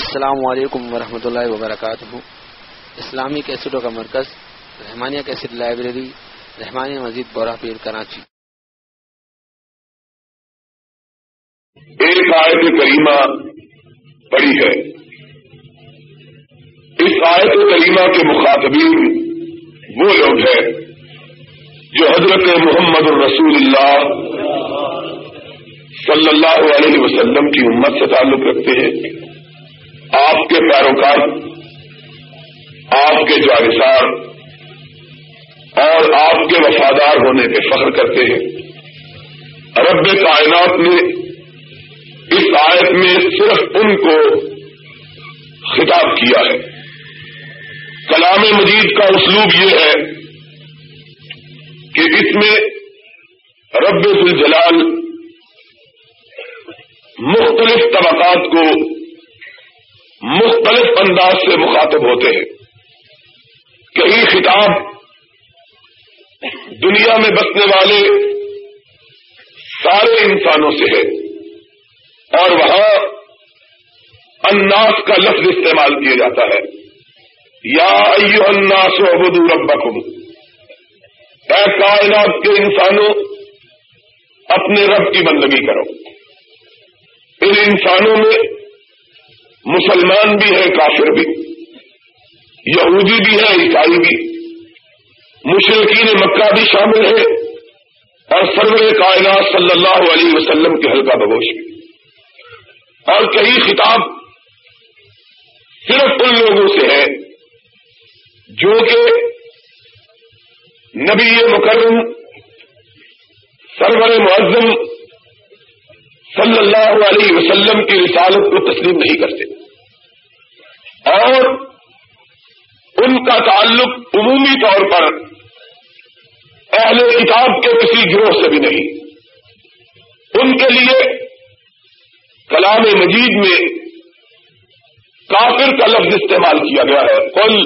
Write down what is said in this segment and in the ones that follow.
السلام علیکم ورحمۃ اللہ وبرکاتہ۔ اسلامی کیسٹوں کا مرکز، رحمانیہ کیسٹ لائبریری، رحمانیہ مزید بورہ پیر کراچی۔ ایک آیت کریمہ پڑی ہے۔ اس آیت کریمہ کے مخاطبین وہ لوگ ہیں جو حضرت محمد الرسول اللہ صلی اللہ علیہ وسلم کی امت سے تعلق رکھتے ہیں۔ آپ کے پیروکار، آپ کے جارسار اور آپ کے وفادار ہونے پہ فخر کرتے ہیں۔ رب کائنات نے اس آیت میں صرف ان کو خطاب کیا ہے۔ کلام مجید کا اسلوب یہ ہے کہ اس میں رب الجلال مختلف طبقات کو مختلف انداز سے مخاطب ہوتے ہیں۔ کئی خطاب دنیا میں بسنے والے سارے انسانوں سے ہے اور وہاں اناس کا لفظ استعمال کیا جاتا ہے۔ یا ایو الناس عبدو ربکم۔ اے کائنات کے انسانوں، اپنے رب کی بندگی کرو۔ ان انسانوں میں مسلمان بھی ہیں، کافر بھی۔ یہودی بھی ہے عیسائی بھی۔ مشرقین مکہ بھی شامل ہے اور سرور کائنات صلی اللہ علیہ وسلم کے حلقہ بگوش بھی اور کئی خطاب صرف ان لوگوں سے ہے جو کہ نبی مکرم، سرور معظم صلی اللہ علیہ وسلم کی رسالت کو تسلیم نہیں کرتے۔ اور ان کا تعلق عمومی طور پر اہل کتاب کے کسی گروہ سے بھی نہیں۔ ان کے لیے کلام مجید میں کافر کا لفظ استعمال کیا گیا ہے۔ کل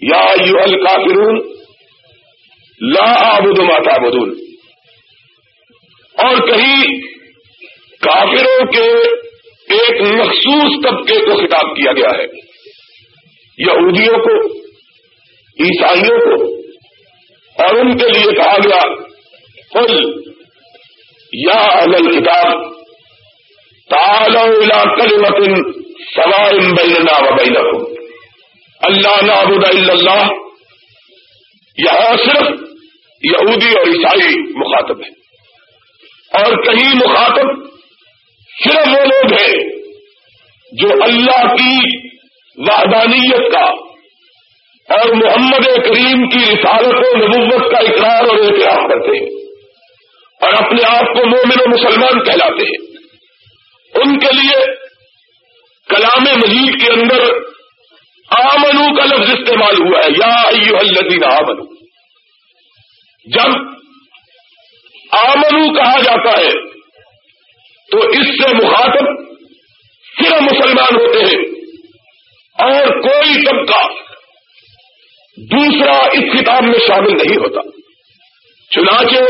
یا یو الکافرون، لا آبد ماتا بدول اور کہیں کافروں کے ایک مخصوص طبقے کو خطاب کیا گیا ہے۔ یہودیوں کو، عیسائیوں کو، اور ان کے لیے کہا گیا کل یا اہل کتاب تالو کل متن سوائم بیننا و بینکم اللہ نابود اللہ، یہاں صرف یہودی اور عیسائی مخاطب ہے اور کہیں مخاطب صرف وہ لوگ ہیں جو اللہ کی وحدانیت کا اور محمد کریم کی رسالت و نبوت کا اقرار اور احتیاط کرتے ہیں اور اپنے آپ کو مومن و مسلمان کہلاتے ہیں۔ ان کے لیے کلام مجید کے اندر آمنو کا لفظ استعمال ہوا ہے۔ یا ایو الذین آمنو۔ جب آمنو کہا جاتا ہے تو اس سے مخاطب صرف مسلمان ہوتے ہیں۔ اور کوئی طبقہ دوسرا اس کتاب میں شامل نہیں ہوتا۔ چنانچہ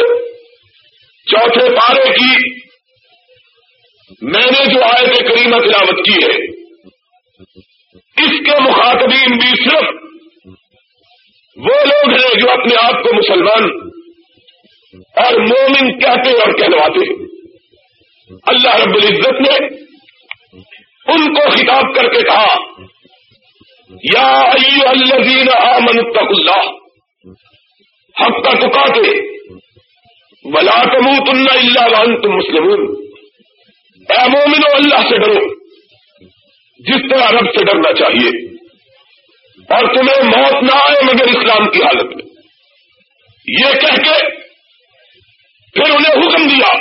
چوتھے پارے کی میں نے جو آیت کریمہ تلاوت کی ہے، اس کے مخاطبین بھی صرف وہ لوگ ہیں جو اپنے آپ کو مسلمان اور مومن کہتے اور کہلواتے ہیں۔ اللہ رب العزت نے ان کو خطاب کر کے کہا، یا الذین آمنوا اتقوا اللہ، حق کا تکاتے ولا تموتن الا وانتم مسلمون۔ اے مومنو، اللہ سے ڈرو، جس طرح رب سے ڈرنا چاہیے، اور تمہیں موت نہ آئے مگر اسلام کی حالت میں۔ یہ کہہ کے پھر انہیں حکم دیا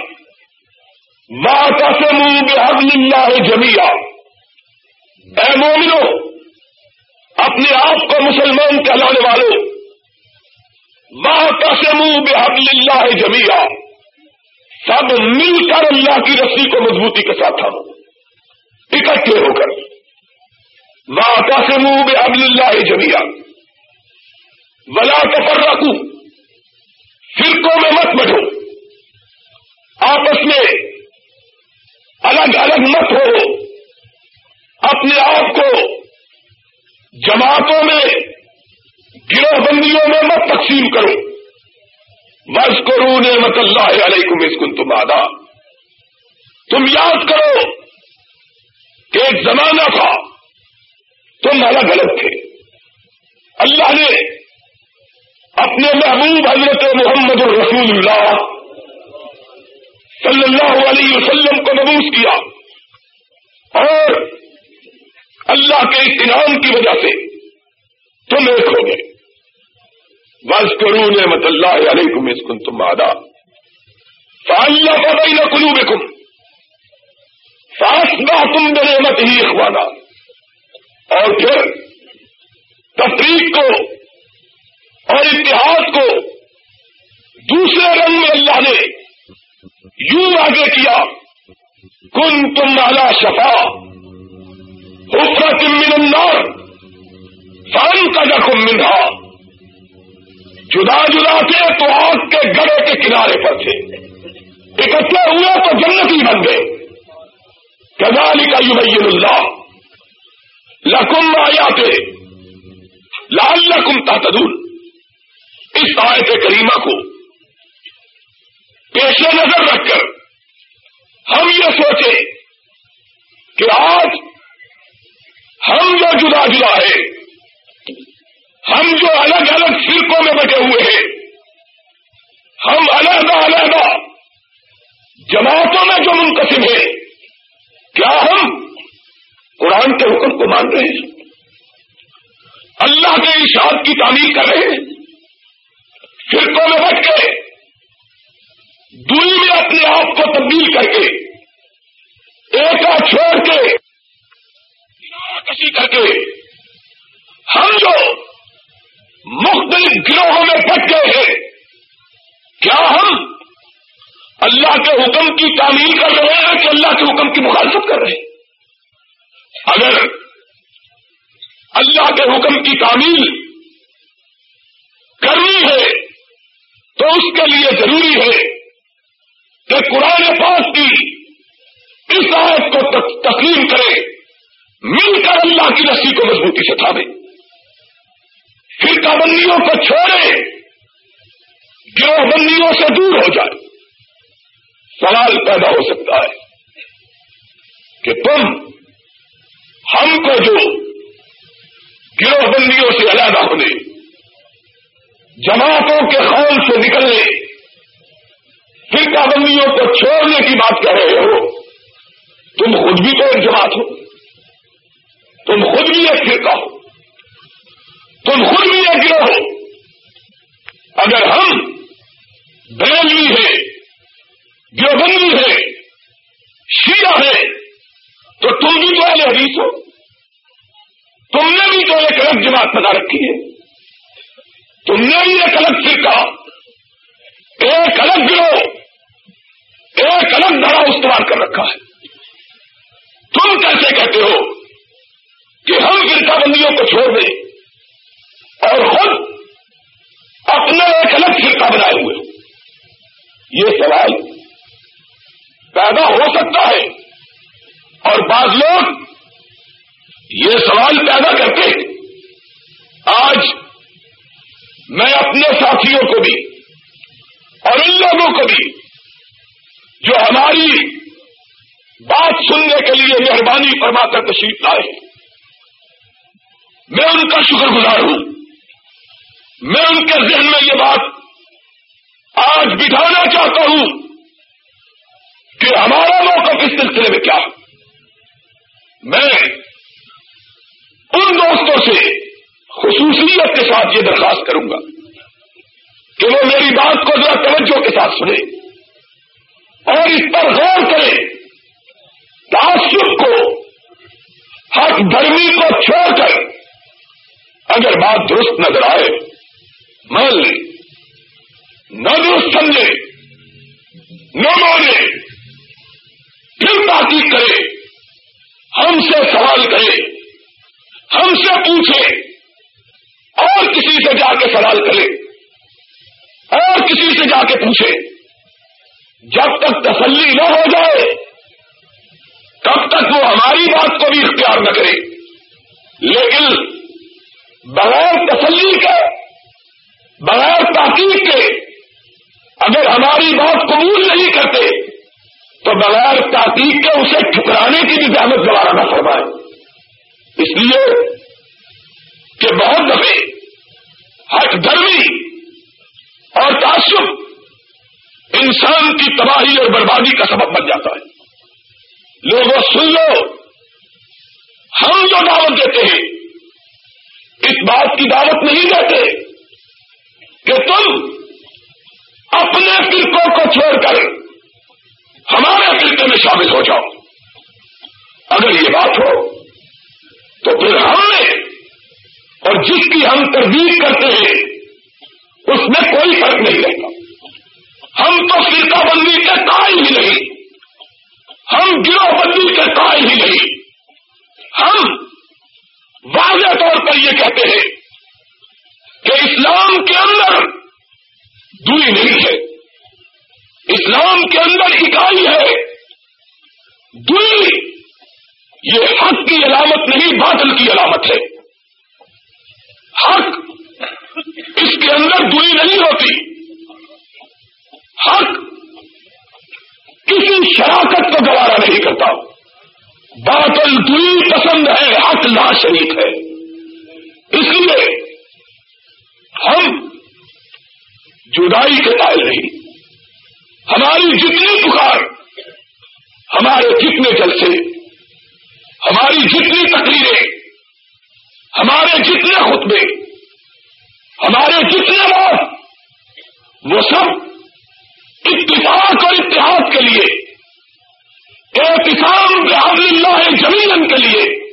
منہ بحبل اللہ جمیا اے مومنو، اپنے آپ کو مسلمان کہلانے والوں منہ بحبل اللہ جمیا سب مل کر اللہ کی رسی کو مضبوطی کے ساتھ تھا اکٹھے ہو کر۔ منہ بحبل اللہ جمیا ولا کفر رکھوں فرقوں میں مت بٹھو۔ آپس میں الگ الگ مت ہو۔ اپنے آپ کو جماعتوں میں گروہ بندیوں میں مت تقسیم کرو۔ بس کرو نعمت اللہ علیہ کو مسکن تم آدھا تم یاد کرو کہ ایک زمانہ تھا، تم الگ الگ تھے۔ اللہ نے اپنے محبوب حضرت محمد الرسول اللہ صلی اللہ علیہ وسلم کو مبوس کیا اور اللہ کے انعام کی وجہ سے تم ایک ہو گئے۔ بس کرو نعمت اللہ علیہ کو مسکن تم آدھا فاللہ فبین قلوبکم فاسبہ تم بنعمت ہی اخوانا اور پھر تفریق کو اور اتحاد کو دوسرے رنگ میں اللہ نے یوں آگے کیا؟ کن تم مالا شفا حفرت من النار فان کا جخم منہا۔ جدا جدا تھے تو آگ کے گڑے کے کنارے پر تھے۔ اکٹھے ہوئے تو جنت ہی بن گئے۔ کزالی کا یو اللہ۔ لکم آیا تھے لال لکم تدول اس آیت کریمہ کو پیش نظر رکھ کر ہم یہ سوچے کہ آج ہم جو جدا جدا ہے ہم جو الگ الگ فرقوں میں بٹے ہوئے ہیں، ہم علیحدہ علیحدہ جماعتوں میں جو منقسم ہیں، کیا ہم قرآن کے حکم کو مان رہے ہیں؟ اللہ کے اشاعت کی تعمیر کر رہے ہیں؟ فرقوں میں بٹ کے دوری میں اپنے آپ کو تبدیل کر کے ایک چھوڑ کے کسی کر کے، ہم جو مختلف گروہوں میں بٹ گئے ہیں، کیا ہم اللہ کے حکم کی تعمیر کر رہے ہیں کہ اللہ کے حکم کی مخالفت کر رہے ہیں؟ اگر اللہ کے حکم کی تعمیل کرنی ہے تو اس کے لیے ضروری ہے کہ قرآن پاک کی اس آیت کو تسلیم کرے، مل کر اللہ کی رسی کو مضبوطی سے تھامے۔ فرقہ بندیوں کو چھوڑے گروہ بندیوں سے دور ہو جائے۔ سوال پیدا ہو سکتا ہے کہ تم، ہم کو جو گروہ بندیوں سے علیحدہ ہونے، جماعتوں کے خون سے نکلنے فرقہ بندیوں کو چھوڑنے کی بات کر رہے ہو، تم خود بھی تو ایک جماعت ہو۔ تم خود بھی ایک فرقہ ہو۔ تم خود بھی ایک گروہ ہو۔ اگر ہم بریلوی ہے، گروہبندی ہے، شیعہ ہے، تو تم بھی تو اہل حدیث ہو۔ تم نے بھی تو ایک الگ جماعت بنا رکھی ہے۔ تم نے بھی ایک الگ فرقہ، ایک الگ گروہ۔ ایک الگ دھڑا استعمال کر رکھا ہے۔ تم کیسے کہتے ہو کہ ہم فرقہ بندیوں کو چھوڑ دیں اور خود اپنا ایک الگ فرقہ بنائے ہوئے یہ سوال پیدا ہو سکتا ہے اور بعض لوگ یہ سوال پیدا کرتے آج میں اپنے ساتھیوں کو بھی اور ان لوگوں کو بھی جو ہماری بات سننے کے لیے مہربانی فرما کر تشریف لائے۔ میں ان کا شکر گزار ہوں۔ میں ان کے ذہن میں یہ بات آج بٹھانا چاہتا ہوں کہ ہمارا موقف اس سلسلے میں کیا۔ میں ان دوستوں سے خصوصیت کے ساتھ یہ درخواست کروں گا کہ وہ میری بات کو ذرا توجہ کے ساتھ سنے اور اس پر غور کرے تعصب کو حق دھرمی کو چھوڑ کر اگر بات درست نظر آئے مان لے نہ درست سمجھے، نہ مانے، پھر بات کرے ہم سے سوال کرے ہم سے پوچھے اور کسی سے جا کے سوال کرے اور کسی سے جا کے پوچھے جب تک تسلی نہ ہو جائے، تب تک وہ ہماری بات کو بھی اختیار نہ کرے۔ لیکن بغیر تسلی کے، بغیر تحقیق کے اگر ہماری بات قبول نہیں کرتے، تو بغیر تحقیق کے اسے ٹھکرانے کی بھی زحمت دوبارہ نہ فرمائے۔ اس لیے کہ بہت دفعے ہٹ گرمی اور تعصب انسان کی تباہی اور بربادی کا سبب بن جاتا ہے۔ لوگوں سن لو۔ ہم جو دعوت دیتے ہیں، اس بات کی دعوت نہیں دیتے کہ تم اپنے فرقوں کو چھوڑ کر ہمارے فرقے میں شامل ہو جاؤ۔ اگر یہ بات ہو، تو پھر ہم نے اور جس کی ہم تردید کرتے ہیں، اس میں کوئی فرق نہیں رہتا۔ ہم تو فرقہ بندی کے قائل ہی نہیں۔ ہم گروہ بندی کے قائل ہی نہیں۔ ہم واضح طور پر یہ کہتے ہیں کہ اسلام کے اندر دوئی نہیں ہے۔ اسلام کے اندر اکائی ہے۔ دوئی یہ حق کی علامت نہیں بادل کی علامت ہے۔ حق اس کے اندر دوئی نہیں ہوتی۔ حق کسی شراکت کو گوارا نہیں کرتا۔ بادل دوئی پسند ہے، حق لا شریک ہے۔ اس لیے ہم جدائی کے قائل نہیں۔ ہماری جتنی پکار، ہمارے جتنے جلسے، ہماری جتنی تقریریں، ہمارے جتنے خطبے، ہمارے جتنے لوگ وہ سب اتفاق اور اتحاد کے لیے احتسام بحب اللہ زمین کے لیے،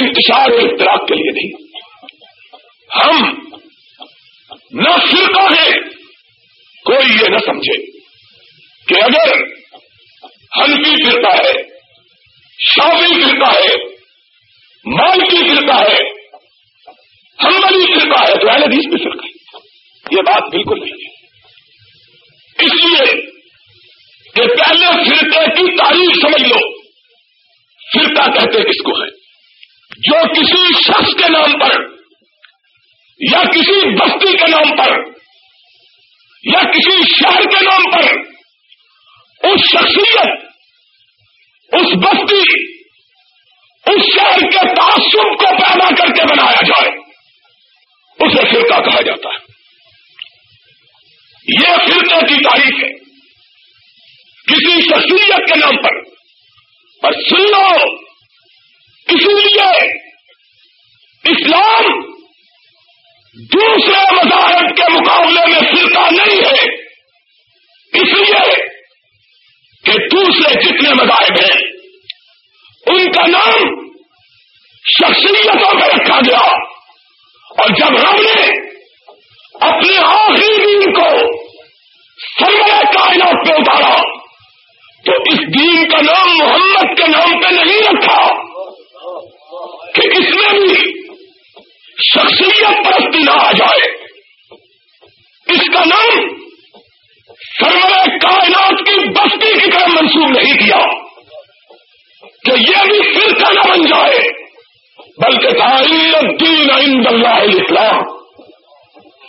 انتشار اختراق کے لیے نہیں۔ ہم نہ فرقہ ہے، کوئی یہ نہ سمجھے کہ اگر ہلکی فرقہ ہے شافی فرقہ ہے، مالکی فرقہ ہے ہمبلی فرقہ ہے، تو اہل حدیث بھی فرقہ ہے۔ یہ بات بالکل نہیں ہے۔ اس لیے کہ پہلے فرقے کی تاریخ سمجھ لو۔ فرقہ کہتے کس کو ہے۔ جو کسی شخص کے نام پر یا کسی بستی کے نام پر یا کسی شہر کے نام پر اس شخصیت، اس بستی، اس شہر کے تعصب کو پیدا کر کے بنایا جائے، اسے فرقہ کہا جاتا ہے۔ یہ فرقے کی تاریخ ہے۔ کسی شخصیت کے نام پر۔ اور سن لو۔ اسی لیے اسلام دوسرے مذاہب کے مقابلے میں فرقہ نہیں ہے۔ اس لیے کہ دوسرے جتنے مذاہب ہیں، ان کا نام شخصیتوں میں رکھا گیا۔ اور جب ہم نے اپنے آخری دین کو سرمایہ پہ اتارا تو اس دین کا نام محمد کے نام پہ نہیں رکھا کہ اس میں بھی شخصیت پرستی نہ آ جائے۔ اس کا نام سرور کائنات کی بستی کی طرح منسوخ نہیں کیا کہ یہ بھی فرقہ نہ بن جائے، بلکہ تعلیم دین عند اللہ اسلام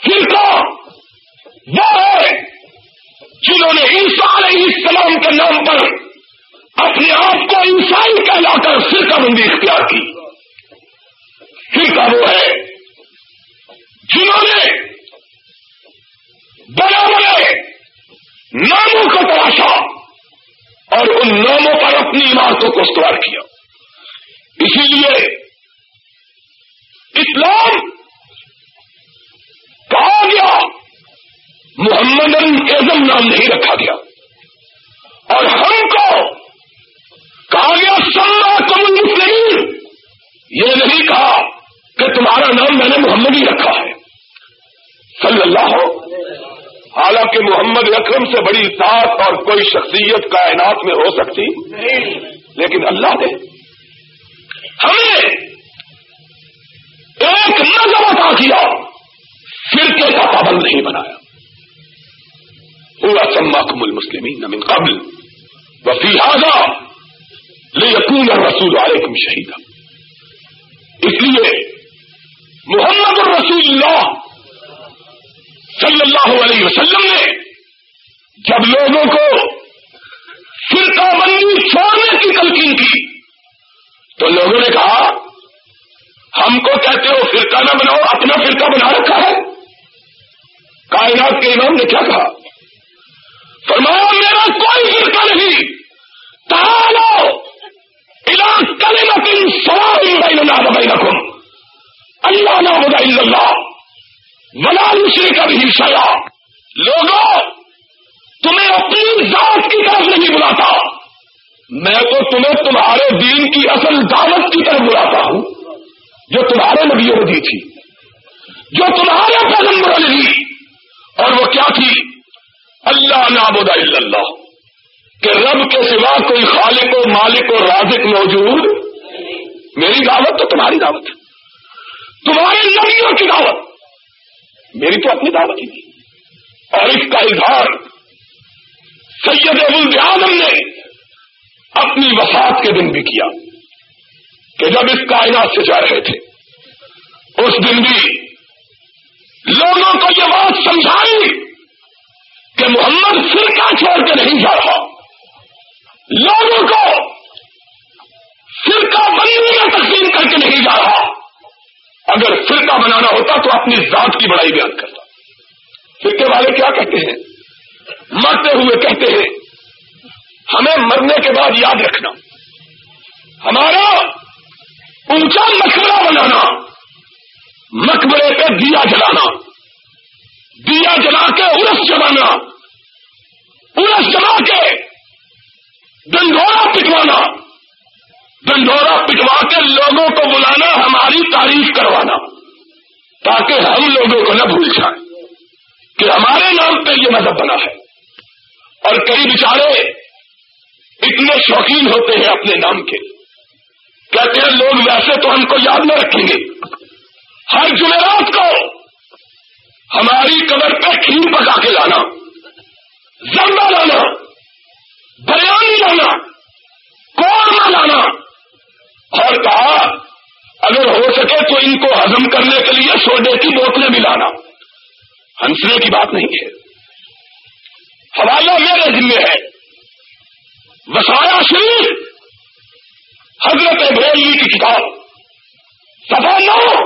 فرقہ وہ ہے جنہوں نے علیہ السلام کے نام پر اپنے آپ کو انسان کہلا کر فرقہ بندی اختیار کی۔ فرقہ وہ ہے جنہوں نے بڑے بڑے ناموں کو تلاشا اور ان ناموں پر اپنی عمارتوں کو استوار کیا۔ اسی لیے اسلام کہا گیا محمد اعظم نام نہیں رکھا گیا۔ اور ہم کو کہا گیا سما کم مسلم یہ نہیں کہا کہ تمہارا نام میں نے محمد ہی رکھا ہے۔ صلی اللہ ہو۔ حالانکہ محمد اکرم سے بڑی ذات اور کوئی شخصیت کائنات میں ہو سکتی، لیکن اللہ نے ہمیں ایک نظر عطا کیا، فرقے کا پابند نہیں بنایا۔ پورا سما المسلمین من قبل. وفی یقون اور رسول علیکم شہیدہ اس لیے محمد الرسول اللہ صلی اللہ علیہ وسلم نے جب لوگوں کو فرقہ بندی چھوڑنے کی تلقین کی، تو لوگوں نے کہا، ہم کو کہتے ہو فرقہ نہ بناؤ، اپنا فرقہ بنا رکھا ہے۔ کائنات کے امام نے کیا کہا؟ فرمایا میرا کوئی فرقہ نہیں۔ تالو علاج کرے نہ تین سوال رکھو اللہ نہ ہوگا اللہ بنا اسی کا بھی سیا لوگوں تمہیں اپنی ذات کی طرف نہیں بلاتا۔ میں تو تمہیں تمہارے دین کی اصل دعوت کی طرف بلاتا ہوں، جو تمہارے نبیوں نے دی تھی، جو تمہارے پیغمبروں نے دی۔ اور وہ کیا تھی؟ اللہ نابود اللہ. کہ رب کے سوا کوئی خالق و مالک و رازق موجود میری دعوت تو تمہاری دعوت ہے. تمہارے نبیوں کی دعوت. میری تو اپنی دعوت ہی نہیں. اور اس کا اظہار سید ابو اعظم نے اپنی وفات کے دن بھی کیا. کہ جب اس کائنات سے جا رہے تھے، اس دن بھی لوگوں کو یہ بات سمجھائی کہ محمد فرقہ چھوڑ کے نہیں جا رہا۔ لوگوں کو فرقہ بندی میں تقسیم کر کے نہیں جا رہا۔ اگر فرقہ بنانا ہوتا تو اپنی ذات کی بڑائی بیان کرتا۔ فرقے والے کیا کہتے ہیں؟ مرتے ہوئے کہتے ہیں، ہمیں مرنے کے بعد یاد رکھنا۔ ہمارا اونچا مقبرہ بنانا، مقبرے پہ دیا جلانا۔ دیا جلا کے ارس جمانا ارس جما کے ڈنڈورا پٹوانا ڈنڈورا پٹوا کے لوگوں کو بلانا، ہماری تعریف کروانا، تاکہ ہم لوگوں کو نہ بھول جائیں کہ ہمارے نام پہ یہ مذہب بنا ہے۔ اور کئی بچارے اتنے شوقین ہوتے ہیں اپنے نام کے، کہتے ہیں لوگ ویسے تو ہم کو یاد نہ رکھیں گے۔ ہر جمعرات کو ہماری قبر پہ کھیر پکا کے لانا، زندہ لانا، بریانی لانا، قورمہ لانا۔ اور کہا، اگر ہو سکے تو ان کو ہزم کرنے کے لیے سوڈے کی بوتلیں بھی لانا۔ ہنسنے کی بات نہیں ہے۔ حوالہ میرے ذمے ہے۔ وسایا شریف، حضرت بریلی کی کتاب۔ سفا نو،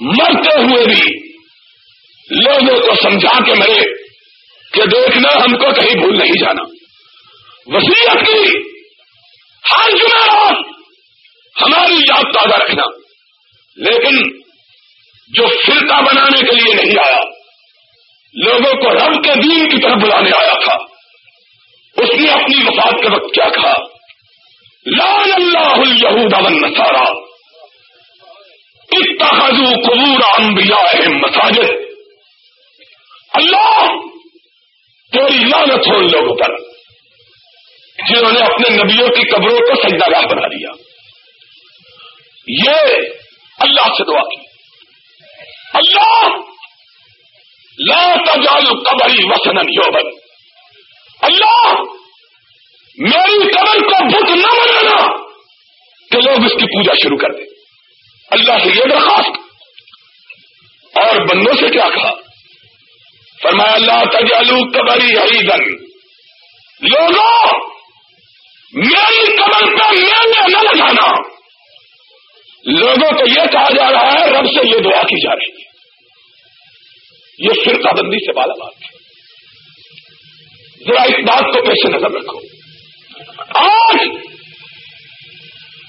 مرتے ہوئے بھی۔ لوگوں کو سمجھا کے مرے کہ دیکھنا ہم کو کہیں بھول نہیں جانا۔ وسیعت کی۔ ہر جمعرات ہماری یاد تازہ رکھنا۔ لیکن جو فرقہ بنانے کے لیے نہیں آیا، لوگوں کو رب کے دین کی طرف بلانے آیا تھا۔ اس نے اپنی وفات کے وقت کیا کہا؟ لال اللہ الہود نسارا اتخذوا قبور انبیاء مساجد۔ اللہ! تیری لانت ہو ان لوگوں پر۔ جنہوں نے اپنے نبیوں کی قبروں کو سجدہ گاہ بنا دیا یہ اللہ سے دعا کی۔ اللہ! لا تجعل قبری وسنن یوبن۔ اللہ! میری قبر کو بت نہ بنانا کہ لوگ اس کی پوجا شروع کر دیں۔ اللہ سے یہ درخواست۔ اور بندوں سے کیا کہا؟ فرمایا اللہ تجالو قبری عیدن لوگوں میری قبر پہ میلے نہ لگانا۔ لوگوں کو یہ کہا جا رہا ہے، رب سے یہ دعا کی جا رہی ہے۔ یہ فرقہ بندی سے بالا بات ہے۔ ذرا اس بات کو پیش نظر رکھو۔ آج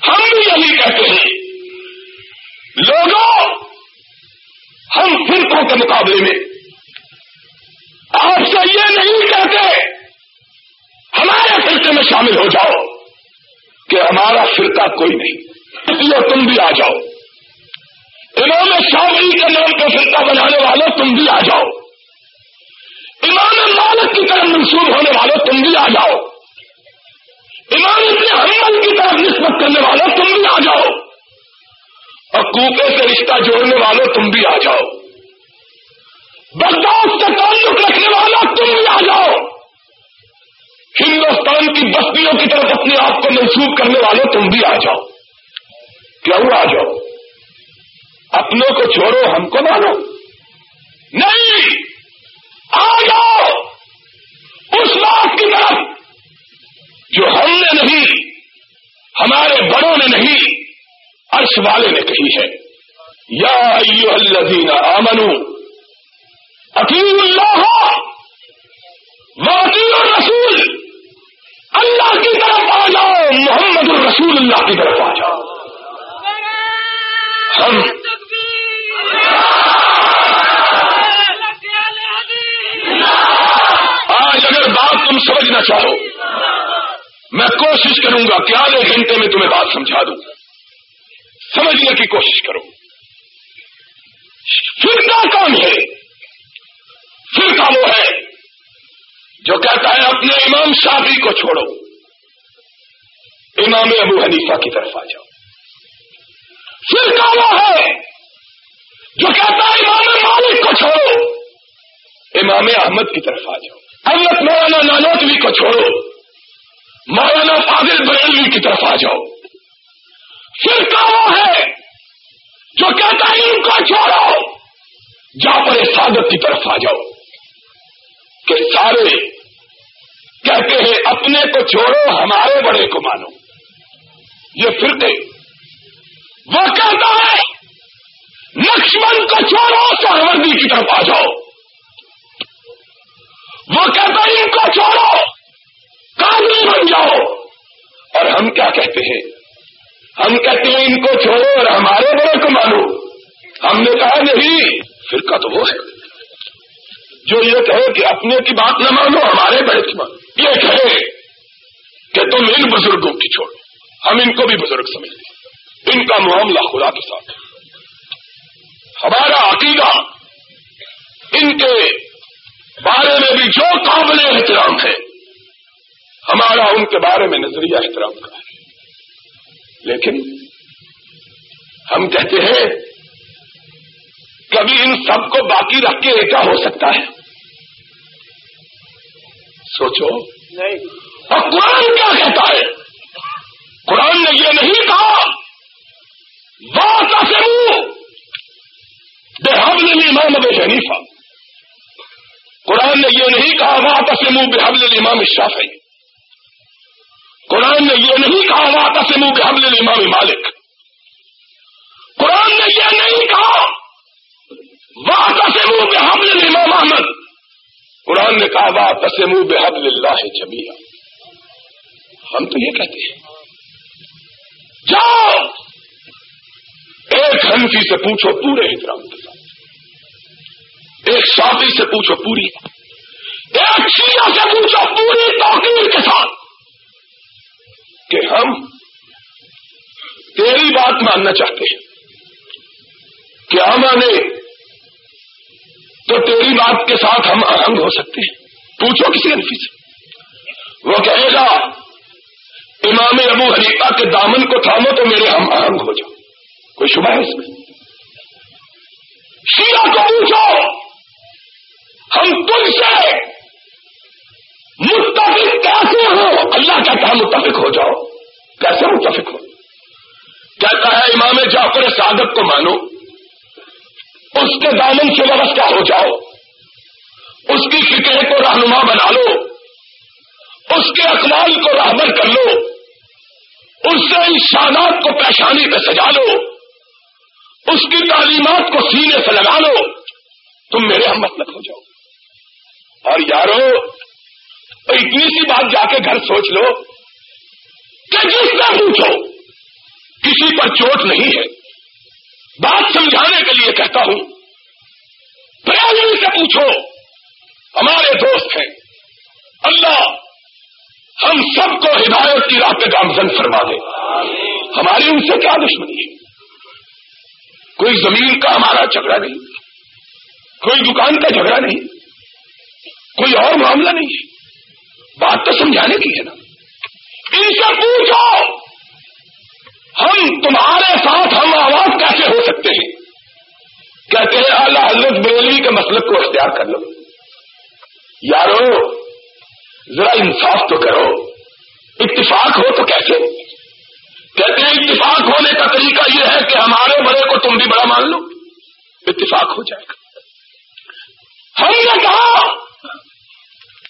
ہم بھی یہی کہتے ہیں، لوگوں، ہم فرقوں کے مقابلے میں آپ سے یہ نہیں کہتے، ہمارے فرقے میں شامل ہو جاؤ کہ ہمارا فرقہ کوئی نہیں۔ اس لیے تم بھی آ جاؤ۔ امام شاہی کے نام پہ فرقہ بنانے والوں تم بھی آ جاؤ۔ امام مالک کی طرف منسوخ ہونے والوں تم بھی آ جاؤ۔ امام ابن حمل کی طرف نسبت کرنے والوں تم بھی آ جاؤ۔ اور کوپے سے رشتہ جوڑنے والوں تم بھی آ جاؤ۔ برداشت سے تعلق رکھنے والا تم بھی آ جاؤ۔ ہندوستان کی بستیوں کی طرف اپنے آپ کو منسوخ کرنے والوں تم بھی آ جاؤ۔ کیوں آ جاؤ؟ اپنوں کو چھوڑو، ہم کو مانو۔ نہیں، آ جاؤ۔ اس بات کی طرف جو ہم نے نہیں، ہمارے بڑوں نے نہیں، عرش والے نے کہی ہے۔ یا الذین آمنو اکیل اللہ واقعی رسول اللہ کی طرف آ جاؤ، محمد الرسول اللہ کی طرف آ جاؤ۔ ہم آج اگر بات تم سمجھنا چاہو، میں کوشش کروں گا کہ آدھے گھنٹے میں تمہیں بات سمجھا دوں۔ سمجھنے کی کوشش کرو۔ فرقہ کون ہے؟ فرقہ وہ ہے جو کہتا ہے اپنے امام شافی کو چھوڑو۔ امام ابو حنیفہ کی طرف آ جاؤ۔ فرقہ وہ ہے جو کہتا ہے امام مالک کو چھوڑو۔ امام احمد کی طرف آ جاؤ۔ حضرت مولانا نانوتوی کو چھوڑو۔ مولانا فاضل بریلوی کی طرف آ جاؤ۔ فرقہ وہ ہے جو کہتا ہے ان کو چھوڑو۔ جا پر سادت کی طرف آ جاؤ۔ کہ سارے کہتے ہیں اپنے کو چھوڑو، ہمارے بڑے کو مانو۔ یہ فرقے۔ وہ کہتا ہے، لکشمن کو چھوڑو سہوردی کی طرف آ جاؤ۔ وہ کہتا ہے، ان کو چھوڑو قابل بن جاؤ۔ اور ہم کیا کہتے ہیں؟ ہم کہتے ہیں، ان کو چھوڑو اور ہمارے بڑے کو مانو۔ ہم نے کہا، نہیں، فرقہ تو وہ ہے۔ جو یہ کہے کہ اپنے کی بات نہ مانو، ہمارے بڑے کی مانو یہ کہے کہ تم ان بزرگوں کی چھوڑو۔ ہم ان کو بھی بزرگ سمجھتے ان کا معاملہ خدا کے ساتھ ہمارا عقیدہ ان کے بارے میں بھی جو قابل احترام ہے، ہمارا ان کے بارے میں نظریہ احترام کا ہے۔ لیکن ہم کہتے ہیں کبھی ان سب کو باقی رکھ کے ایکا ہو سکتا ہے۔ سوچو۔ اور قرآن کیا کہتا ہے؟ قرآن نے یہ نہیں کہا بات سے بے حمل امام اب حنیفہ۔ قرآن نے یہ نہیں کہا بات سے منہ بے حمل امام شافعی قرآن نے یہ نہیں کہا واقع سے منہ حمل امام مالک۔ قرآن نے یہ نہیں کہا واقع سے منہ حمل امام احمد قرآن نے کہا واقع سے منہ بے حمل اللہ جمیا ہم تو یہ کہتے ہیں، جاؤ، ایک ہنفی سے پوچھو پورے احترام کے ساتھ۔ ایک شافی سے پوچھو پوری۔ ایک شیعہ سے پوچھو پوری توقیر کے ساتھ۔ کہ ہم تیری بات ماننا چاہتے ہیں۔ کیا مانے تو تیری بات کے ساتھ ہم اہنگ ہو سکتے ہیں۔ پوچھو کسی انفی سے۔ وہ کہے گا، امام ابو حنیفہ کے دامن کو تھامو تو میرے ہم اہنگ ہو جاؤ۔ کوئی شبہ ہے اس میں؟ شیعہ کو پوچھو۔ ہم تم سے متفق کیسے ہو اللہ کہتا ہے متفق ہو جاؤ۔ کیسے متفق ہو؟ کہتا ہے، امام جعفر صادق کو مانو۔ اس کے دامن سے وابستہ ہو جاؤ؟ اس کی فکر کو رہنما بنا لو۔ اس کے اقوال کو رہبر کر لو۔ اس سے انشانات کو پیشانی پہ سجا لو۔ اس کی تعلیمات کو سینے سے لگا لو۔ تم میرے ہم مطلب ہو جاؤ۔ اور یارو، اتنی سی بات جا کے گھر سوچ لو کہ جس سے پوچھو، کسی پر چوٹ نہیں ہے۔ بات سمجھانے کے لیے کہتا ہوں پریالی سے پوچھو، ہمارے دوست ہیں۔ اللہ ہم سب کو ہدایت کی راہ پہ گامزن فرما دے۔ ہماری ان سے کیا دشمنی ہے؟ کوئی زمین کا ہمارا جھگڑا نہیں، کوئی دکان کا جھگڑا نہیں، کوئی اور معاملہ نہیں۔ ہے بات تو سمجھانے کی ہے نا۔ ان سے پوچھو، ہم تمہارے ساتھ ہم آواز کیسے ہو سکتے ہیں کہتے ہیں، اللہ حضرت بریلی کے مسلک کو اختیار کر لو. یارو، ذرا انصاف تو کرو۔ اتفاق ہو تو کیسے؟ کہتے ہیں، اتفاق ہونے کا طریقہ یہ ہے کہ ہمارے بڑے کو تم بھی بڑا مان لو۔ اتفاق ہو جائے گا۔ ہم نے کہا،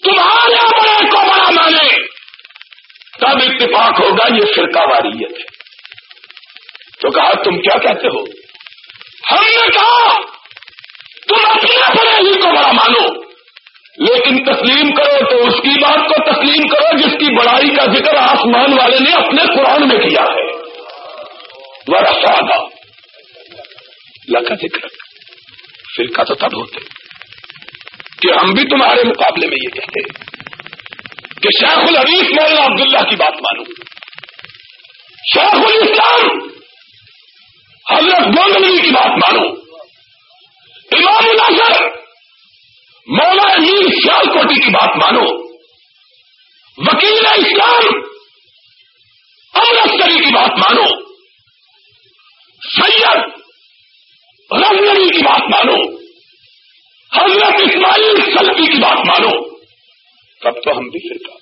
تمہارے بڑے کو بڑا مانے۔ تب اتفاق ہوگا، یہ فرقہ واریت ہے۔ تو کہا، تم کیا کہتے ہو؟ ہم نے کہا، تم اپنے بڑے کو بڑا مانو، لیکن تسلیم کرو تو اس کی بات کو تسلیم کرو جس کی بڑائی کا ذکر آسمان والے نے اپنے قرآن میں کیا ہے۔ ورسادہ اللہ کا ذکر فرقہ تو تب ہوتے کہ ہم بھی تمہارے مقابلے میں یہ کہتے کہ شیخ الحریف مولانا عبداللہ کی بات مانو۔ شیخ الاسلام حضرت گوندلی کی بات مانو۔ امام الحسر مولا میر سیال کوٹی کی بات مانو۔ وکیل اسلام امرتسری کی بات مانو۔ سید رنگری کی بات مانو۔ حضرت اسماعیل سلفی کی بات مانو۔ تب تو ہم بھی فرقہ۔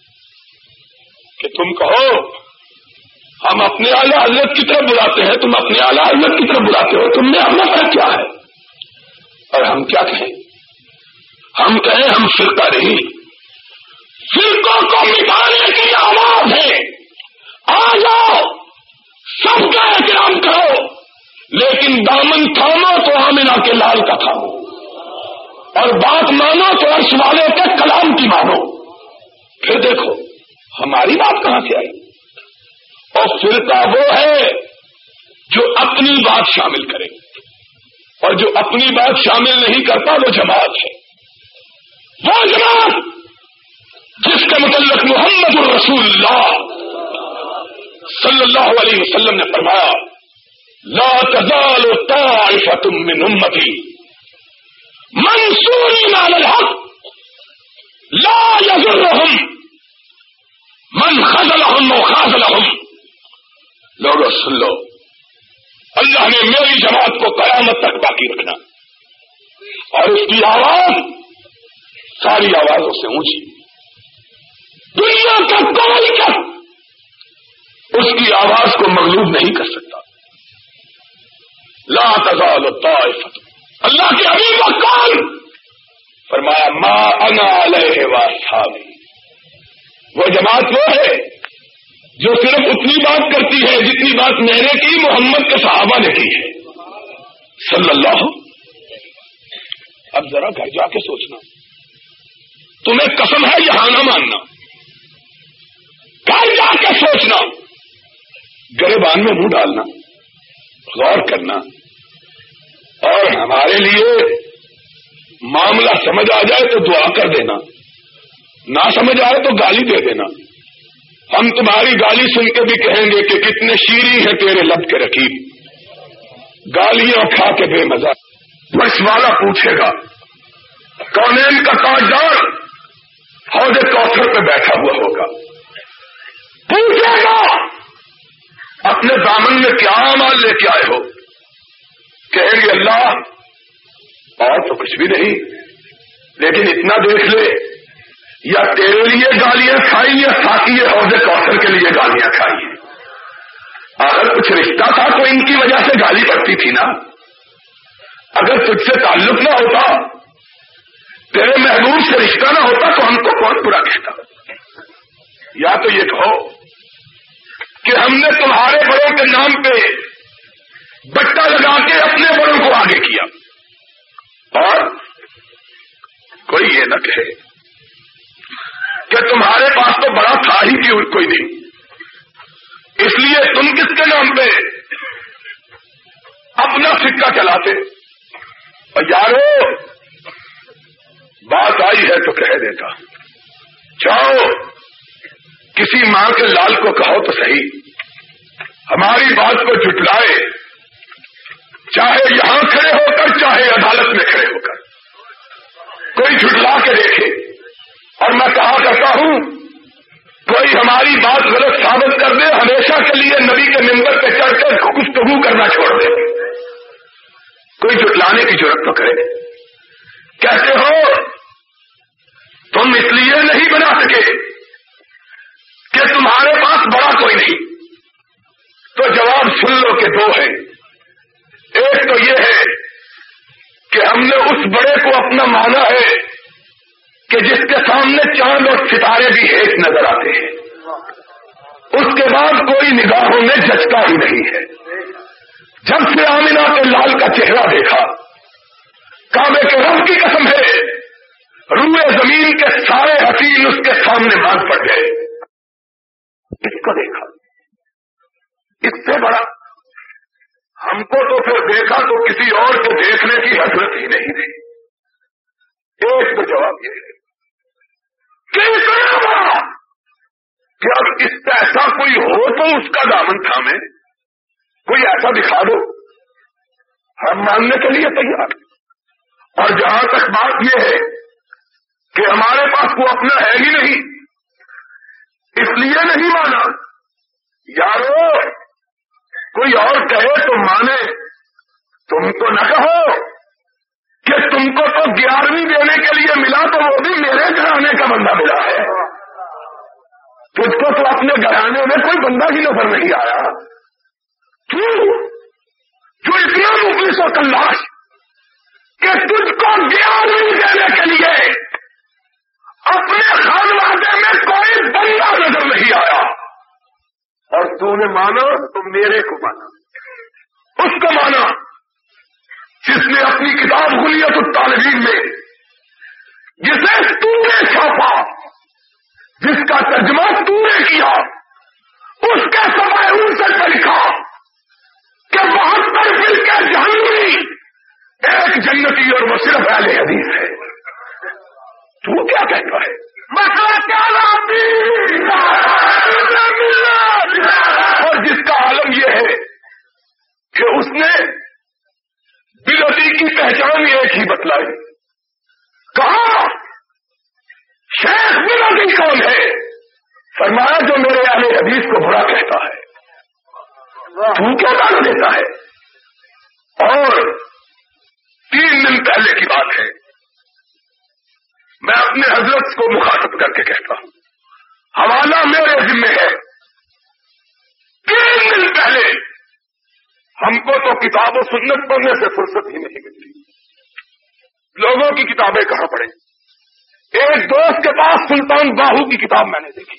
کہ تم کہو ہم اپنے اعلیٰ حضرت کی طرف بلاتے ہیں، تم اپنے اعلیٰ حضرت کی طرف بلاتے ہو، تم نے اپنا فرق کیا ہے؟ اور ہم کیا کہیں؟ ہم کہیں ہم فرقہ نہیں۔ فرقوں کو مٹانے کی آواز ہے۔ آ جاؤ، سب کا احترام کرو۔ لیکن دامن تھامو تو آمنا کے لال کا تھامو۔ اور بات مانو تو عرش والے کے کلام کی مانو۔ پھر دیکھو، ہماری بات کہاں سے آئی؟ اور فرقہ وہ ہے جو اپنی بات شامل کرے اور جو اپنی بات شامل نہیں کرتا وہ جماعت ہے۔ وہ جماعت جس کا متعلق محمد الرسول اللہ صلی اللہ علیہ وسلم نے فرمایا، لا تزال طائفة من امتی۔ منصورین علی الحق لا يضرهم من خزلهم وخازلهم لوگو سن لو۔ اللہ نے میری جماعت کو قیامت تک باقی رکھنا۔ اور اس کی آواز ساری آوازوں سے اونچی۔ دنیا کا کوئی کر اس کی آواز کو مغلوب نہیں کر سکتا۔ لا تزال طائفت اللہ کے ابھی و کون؟ فرمایا، ما انا علیہ واصحابی وہ جماعت وہ ہے جو صرف اتنی بات کرتی ہے جتنی بات میں نے کی محمد کے صحابہ نے کی ہے۔ صلی اللہ۔ اب ذرا گھر جا کے سوچنا۔ تمہیں قسم ہے یہاں نہ ماننا۔ گھر جا کے سوچنا۔ گریبان میں منہ ڈالنا۔ غور کرنا۔ اور ہمارے لیے معاملہ سمجھ آ جائے تو دعا کر دینا۔ نہ سمجھ آئے تو گالی دے دینا۔ ہم تمہاری گالی سن کے بھی کہیں گے کہ کتنے شیریں ہیں تیرے لب کے رقیب گالیاں کھا کے بے مزہ۔ بس والا پوچھے گا کونین کا تاجدار حوض کوثر پہ بیٹھا ہوا ہوگا۔ پوچھے گا، اپنے دامن میں کیا مال لے کے آئے ہو؟ کہیں گے اللہ، اور تو کچھ بھی نہیں، لیکن اتنا دیکھ لے۔ یا تیرے لیے گالیاں کھائی یا ساتھی عہدے کوثر کے لیے گالیاں کھائی اگر کچھ رشتہ تھا تو ان کی وجہ سے گالی پڑتی تھی نا۔ اگر تجھ سے تعلق نہ ہوتا، تیرے محبوب سے رشتہ نہ ہوتا تو ہم کو کون برا رشتہ یا تو یہ کہو کہ ہم نے تمہارے بڑوں کے نام پہ بٹا لگا کے اپنے بڑوں کو آگے کیا۔ اور کوئی یہ نہ کہے کہ تمہارے پاس تو بڑا تھا ہی بھی کوئی نہیں۔ اس لیے تم کس کے نام پہ اپنا سکہ چلاتے؟ اور یارو، بات آئی ہے تو کہہ دیتا۔ جاؤ، کسی ماں کے لال کو کہو تو صحیح۔ ہماری بات کو جٹلائے چاہے یہاں کھڑے ہو کر، چاہے عدالت میں کھڑے ہو کر۔ کوئی جٹلا کے دیکھے۔ اور میں کہا کرتا ہوں، کوئی ہماری بات غلط ثابت کر دے، ہمیشہ کے لیے نبی کے ممبر پہ چڑھ کر گفتگو کرنا چھوڑ دے۔ کوئی جٹلانے کی ضرورت تو کرے۔ کہتے ہو، تم اس لیے نہیں بنا سکے کہ تمہارے پاس بڑا کوئی نہیں۔ تو جواب سن لو کہ دو ہے ایک تو یہ ہے کہ ہم نے اس بڑے کو اپنا مانا ہے کہ جس کے سامنے چاند اور ستارے بھی ایک نظر آتے ہیں، اس کے بعد کوئی نگاہوں میں جچتا ہی نہیں ہے۔ جب سے آمینہ کے لال کا چہرہ دیکھا، کعبے کے رنگ کی قسم ہے، روئے زمین کے سارے حسین اس کے سامنے مانگ پڑ گئے۔ اس کو دیکھا۔ اس سے بڑا۔ ہم کو تو پھر دیکھا تو کسی اور کو دیکھنے کی حضرت ہی نہیں تھی۔ ایک تو جواب یہ ہے۔ کہ اتنا کہ اب اس ایسا کوئی ہو تو اس کا دامن تھا میں کوئی ایسا دکھا دو۔ ہم ماننے کے لیے تیار۔ اور جہاں تک بات یہ ہے کہ ہمارے پاس وہ اپنا ہے ہی نہیں، اس لیے نہیں مانا۔ یارو، کوئی اور کہے تو مانے۔ تم تو نہ کہو۔ کہ تم کو تو گیارہویں دینے کے لیے ملا تو وہ بھی میرے گھرانے کا بندہ ملا ہے۔ تجھ کو تو اپنے گھرانے میں کوئی بندہ ہی نظر نہیں آیا۔ کیوں؟ جو اتنا مخلص و کلاش کہ تجھ کو گیارہویں دینے کے لیے اپنے خانوادے میں کوئی بندہ نظر نہیں آیا۔ اور تو نے مانا تو میرے کو مانا۔ اس کو مانا۔ جس نے اپنی کتاب گلیت الطالبین میں جسے تو نے چھاپا، جس کا ترجمہ تو نے کیا، اس کے سوائے ان سے لکھا کہ بہتر مل کے جہنمی ایک جنتی اور وہ صرف اہل حدیث ہے۔ تو کیا کہتا ہے؟ اور جس کا عالم یہ ہے کہ اس نے بلوی کی پہچان ایک ہی بتلائی۔ کہا، شیخ بلوی کون ہے؟ فرمایا، جو میرے اہل حدیث کو برا کہتا ہے۔ تو کیا ڈال دیتا ہے؟ اور تین دن پہلے کی بات ہے۔ میں اپنے حضرت کو مخاطب کر کے کہتا ہوں۔ حوالہ میرے ذمے ہے۔ تین دن پہلے ہم کو تو کتاب و سنت پڑھنے سے فرصت ہی نہیں ملتی۔ لوگوں کی کتابیں کہاں پڑھیں؟ ایک دوست کے پاس سلطان باہو کی کتاب میں نے دیکھی۔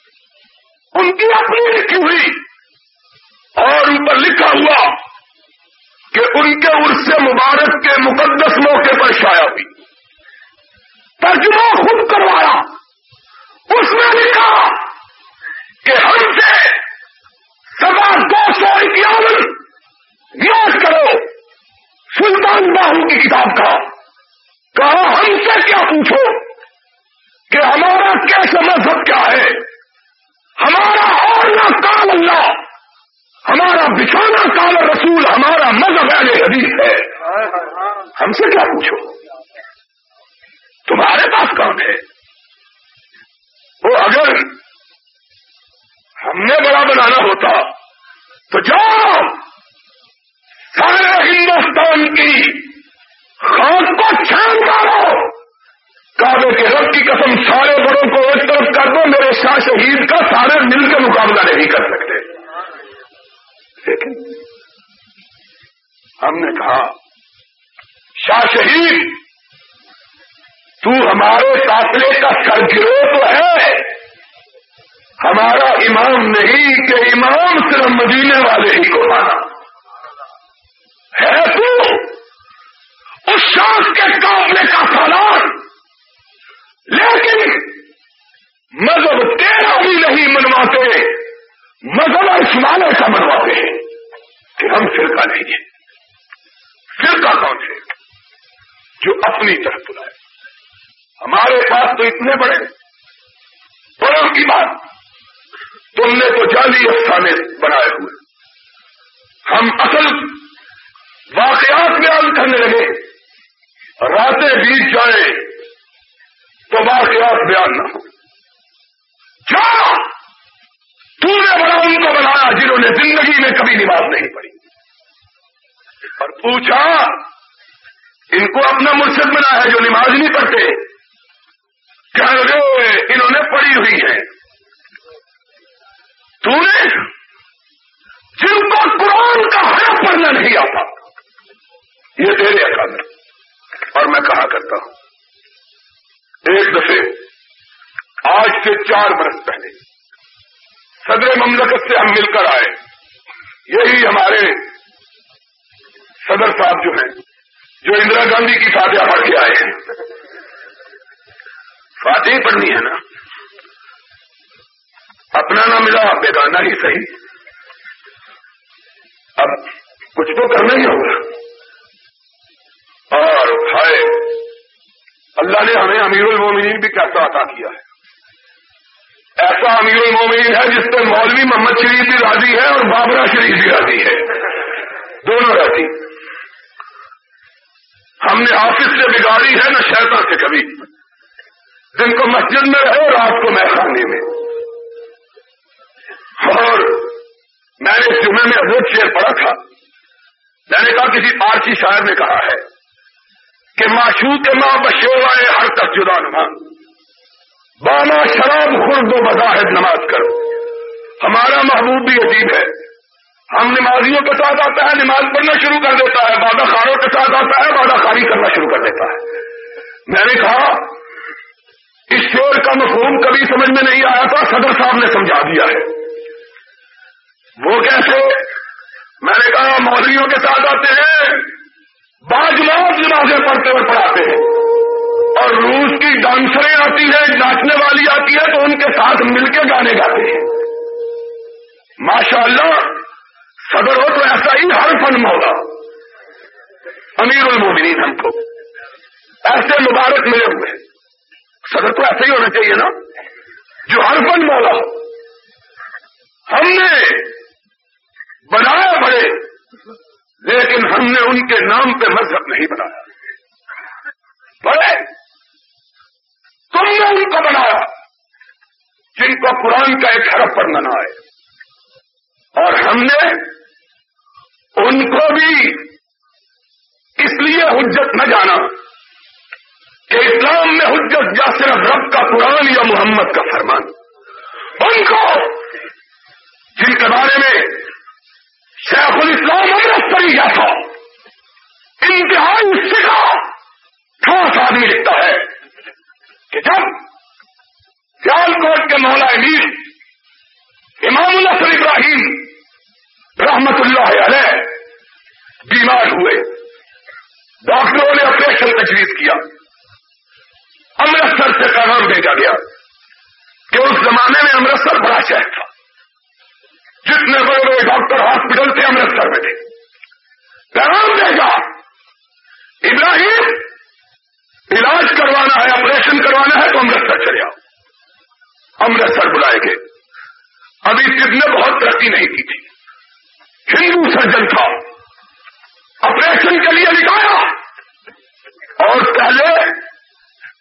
ان کی اپنی لکھی ہوئی۔ اور اوپر لکھا ہوا کہ ان کے عرص مبارک کے مقدس موقع پر شایا ہوئی۔ ترجمہ خود کروایا۔ اس میں لکھا کہ ہم سے سوا دو سو اکیاون یاد کرو سلطان باہو کی کتاب کا۔ کہا ہم سے کیا پوچھو کہ ہمارا کیسا مذہب کیا ہے؟ ہمارا اور نہ کال اللہ ہمارا بچھانا کال رسول ہمارا مذہب اہل حدیث ہے۔ ہم سے کیا پوچھو؟ تمہارے پاس کون ہے؟ وہ اگر ہم نے بڑا بنانا ہوتا تو جاؤ سارے ہندوستان کی۔ خان کو چھان مارو کعبے کے رب کی قسم سارے بڑوں کو ایک طرف کر دو، میرے شاہ شہید کا سارے مل کے مقابلہ نہیں کر سکتے۔ لیکن ہم نے کہا، شاہ شہید، تو ہمارے قافلے کا سرگرو تو ہے۔ ہمارا امام نہیں کہ امام صرف مدینے والے ہی کو مانا۔ ہے تو اس شاخ کے قابلے کا سالان لیکن مذہب تیرا بھی نہیں منواتے، مذہب اسمانے کا منواتے ہیں۔ کہ ہم فرقہ نہیں ہیں۔ فرقہ کون ہے؟ جو اپنی طرف بلائے۔ ہمارے پاس تو اتنے بڑے، بڑوں کی بات۔ تم نے تو جعلی افسانے بنائے ہوئے۔ ہم اصل واقعات بیان کرنے لگے۔ راتیں بیت جائیں تو واقعات بیان نہ ہو کیا تو نے بڑا ان کو بنایا جنہوں نے زندگی میں کبھی نماز نہیں پڑھی۔ اور پوچھا، ان کو اپنا مرشد بنا ہے جو نماز نہیں پڑھتے۔ انہوں نے پڑھی ہوئی ہے تو نے جن کو قرآن کا ہر پڑھنا نہیں آتا یہ تیرے اکادر اور میں کہا کرتا ہوں، ایک دفعے آج سے چار برس پہلے صدر مملکت سے ہم مل کر آئے۔ یہی ہمارے صدر صاحب جو ہیں، جو اندرا گاندھی کی فاتحہ پڑھ کے آئے ہیں۔ فاتح پڑھنی ہے نا۔ اپنا نہ ملا بیگانہ ہی صحیح۔ اب کچھ تو کرنا ہی ہوگا۔ اور ہائے، اللہ نے ہمیں امیر المومنین بھی کیسا عطا کیا ہے؟ ایسا امیر المومنین ہے جس پہ مولوی محمد شریف بھی راضی ہے اور بابرا شریف بھی راضی ہے۔ دونوں راضی۔ ہم نے آفس سے بگاڑی ہے نہ شیطان سے کبھی۔ دن کو مسجد میں رہے، رات کو خانے میں۔ اور میں نے جمعے میں وہ شیر پڑھا تھا۔ میں نے کہا کسی پارسی شاعر نے کہا ہے کہ معشو کے ماں بشوائے ہر تک جدا نمان بانا شراب، خرد و بظاہر نماز کر۔ ہمارا محبوب بھی عجیب ہے۔ ہم نمازیوں کے ساتھ آتا ہے، نماز پڑھنا شروع کر دیتا ہے بادہ خاروں کے ساتھ آتا ہے بادہ خاری کرنا شروع کر دیتا ہے۔ میں نے کہا، اس شور کا مفہوم کبھی سمجھ میں نہیں آیا تھا، صدر صاحب نے سمجھا دیا ہے۔ وہ کیسے میں نے کہا، مولویوں کے ساتھ آتے ہیں بعض لوگ نمازیں پڑھتے ہوئے پڑھاتے ہیں۔ اور روس کی ڈانسریں آتی ہیں، ناچنے والی آتی ہے تو ان کے ساتھ مل کے گانے گاتے ہیں۔ ماشاء اللہ صدر ہو تو ایسا ہی ہر فن مولا۔ امیر المومنین ہم کو۔ ایسے مبارک ملے ہوئے۔ صدر تو ایسا ہی ہونا چاہیے نا۔ جو ہر فن مولا ہو۔ ہم نے بنایا بڑے لیکن ہم نے ان کے نام پہ مذہب نہیں بنایا۔ بڑے! تم نے ان کو بنایا جن کو قرآن کا ایک حرف پر نہ آئے اور ہم نے ان کو بھی اس لیے حجت نہ جانا کہ اسلام میں حجت یا صرف رب کا قرآن یا محمد کا فرمان۔ ان کو جن کے بارے میں شیخ الاسلام امرت گیا تھا انتہائی سکھا ٹھوس آدمی لکھتا ہے۔ کہ جب سیال کوٹ کے مولا امیر امام الحسن ابراہیم رحمت اللہ علیہ بیمار ہوئے۔ ڈاکٹروں نے آپریشن تجویز کیا۔ امرتسر سے پیغام بھیجا گیا کہ اس زمانے میں امرتسر بڑا شہر تھا۔ جتنے بڑے بڑے ڈاکٹر ہاسپٹل تھے امرتسر میں تھے پیغام دے گا۔ ابراہیم، علاج کروانا ہے آپریشن کروانا ہے تو امرتسر چلے آؤ۔ امرتسر بلائے گے ابھی طب نے بہت ترقی نہیں کی تھی۔ ہندو سرجن تھا۔ آپریشن کے لیے نکایا اور پہلے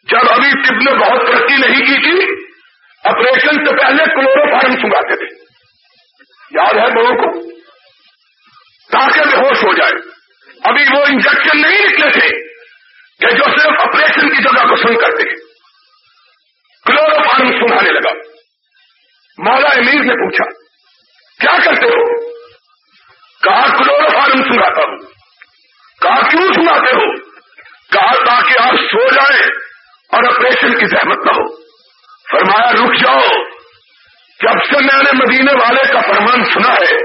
جب ابھی طب نے بہت ترقی نہیں کی تھی آپریشن سے پہلے کلورو فارم چنگاتے تھے۔ یاد ہے لوگوں کو؟ تاکہ بے ہوش ہو جائے۔ ابھی وہ انجیکشن نہیں نکلے تھے کہ جو صرف آپریشن کی جگہ کو سن کرتے کلورو فارم سنانے لگا۔ مولا امیر نے پوچھا، کیا کرتے ہو؟ کہا کلورو فارم سناتا ہوں۔ کہا، کیوں سناتے ہو؟ کہا، تاکہ آپ سو جائیں اور آپریشن کی زحمت نہ ہو۔ فرمایا، رک جاؤ۔ جب سے میں نے مدینے والے کا فرمان سنا ہے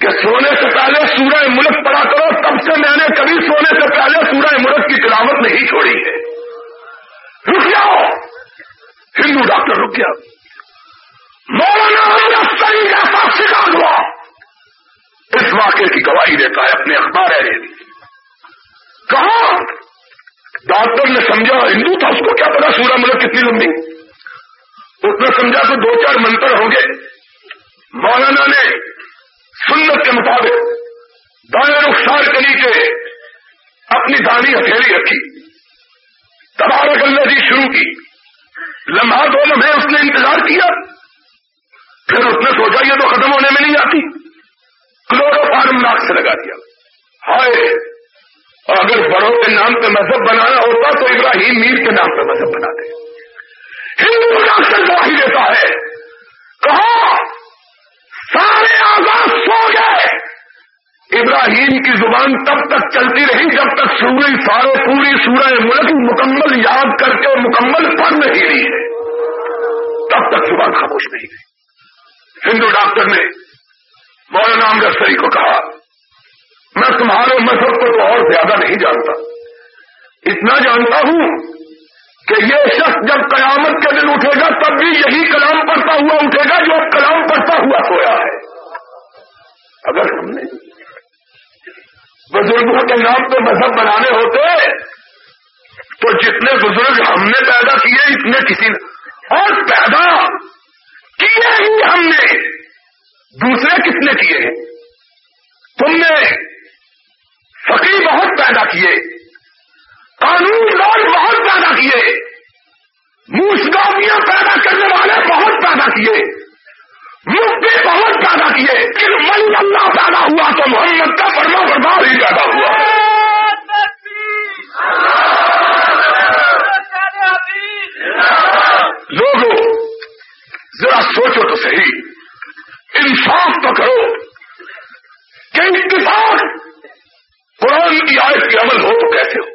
کہ سونے سے پہلے سورہ ملک پڑا کرو، تب سے میں نے کبھی سونے سے پہلے سورہ ملک کی تلاوت نہیں چھوڑی ہے۔ رک جاؤ۔ ہندو ڈاکٹر رک گیا مولانا ایسا ہوا۔ اس واقعے کی گواہی دیتا ہے، اپنے اخبار ہے۔ کہاں؟ ڈاکٹر نے سمجھا، ہندو تھا، اس کو کیا پتا سورہ ملک کتنی لمبی؟ اس نے سمجھا تو دو چار منتر ہوں گے۔ مولانا نے سنت کے مطابق دائیں رخسار کے نیچے اپنی دانی ہتھیلی رکھی۔ تبارک اللہ جی شروع کی۔ لمحہ دو لمحے اس نے انتظار کیا۔ پھر اس نے سوچا یہ تو ختم ہونے میں نہیں آتی۔ کلورو فارم ناک سے لگا دیا۔ ہائے! اگر بڑوں کے نام پہ مذہب بنانا ہوتا تو ابراہیم میر کے نام پہ مذہب بناتے۔ ہندو ڈاکٹر گواہی دیتا ہے۔ کہا، سارے آزاد سو گئے۔ ابراہیم کی زبان تب تک چلتی رہی جب تک سورج سارے پوری سورہ ملک مکمل یاد کر کے مکمل پڑھ نہیں رہی ہے تب تک زبان خاموش نہیں رہی ہندو ڈاکٹر نے مولانا امرتسری کو کہا، میں تمہارے مذہب کو تو اور زیادہ نہیں جانتا۔ اتنا جانتا ہوں کہ یہ شخص جب قیامت کے دن اٹھے گا، تب بھی یہی کلام پڑھتا ہوا اٹھے گا جو کلام پڑھتا ہوا سویا ہے۔ اگر ہم نے بزرگوں کے نام پہ مذہب بنانے ہوتے، تو جتنے بزرگ ہم نے پیدا کیے، اتنے کسی نے اور پیدا کیے ہی ہم نے۔ دوسرے کس نے کیے؟ تم نے فقیر بہت پیدا کیے۔ قانون لال بہت پیدا کیے۔ موسگامیاں پیدا کرنے والے بہت پیدا کیے۔ مفتی بہت پیدا کیے۔ پھر من اللہ پیدا ہوا تو محمد کا فرما برباد ہی پیدا ہوا۔ لوگوں، ذرا سوچو تو صحیح۔ انصاف تو کرو۔ کہ اتفاق قرآن کی آیت کے عمل ہو تو کیسے ہو؟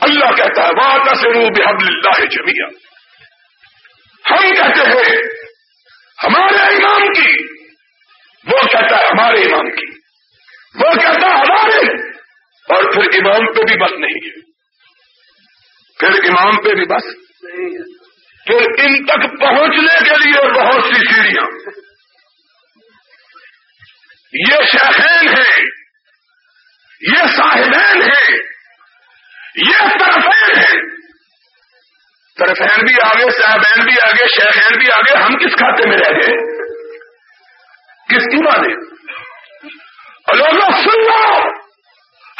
اللہ کہتا ہے واقع سے بحب اللہ جمیا ہم کہتے ہیں، ہمارے امام کی. وہ کہتا ہے، ہمارے امام کی. وہ کہتا ہے، ہمارے. اور پھر امام پہ بھی بس نہیں ہے۔ پھر امام پہ بھی بس۔ پھر ان تک پہنچنے کے لیے بہت سی سیڑھیاں۔ یہ شہین ہیں، یہ صاحبین ہیں۔ یہ طرفین ہیں۔ طرفین بھی آگے، صاحبین بھی آگے، شیخین بھی آگے، ہم کس کھاتے میں رہ گئے؟ کس کی مانے لوگوں سن لو۔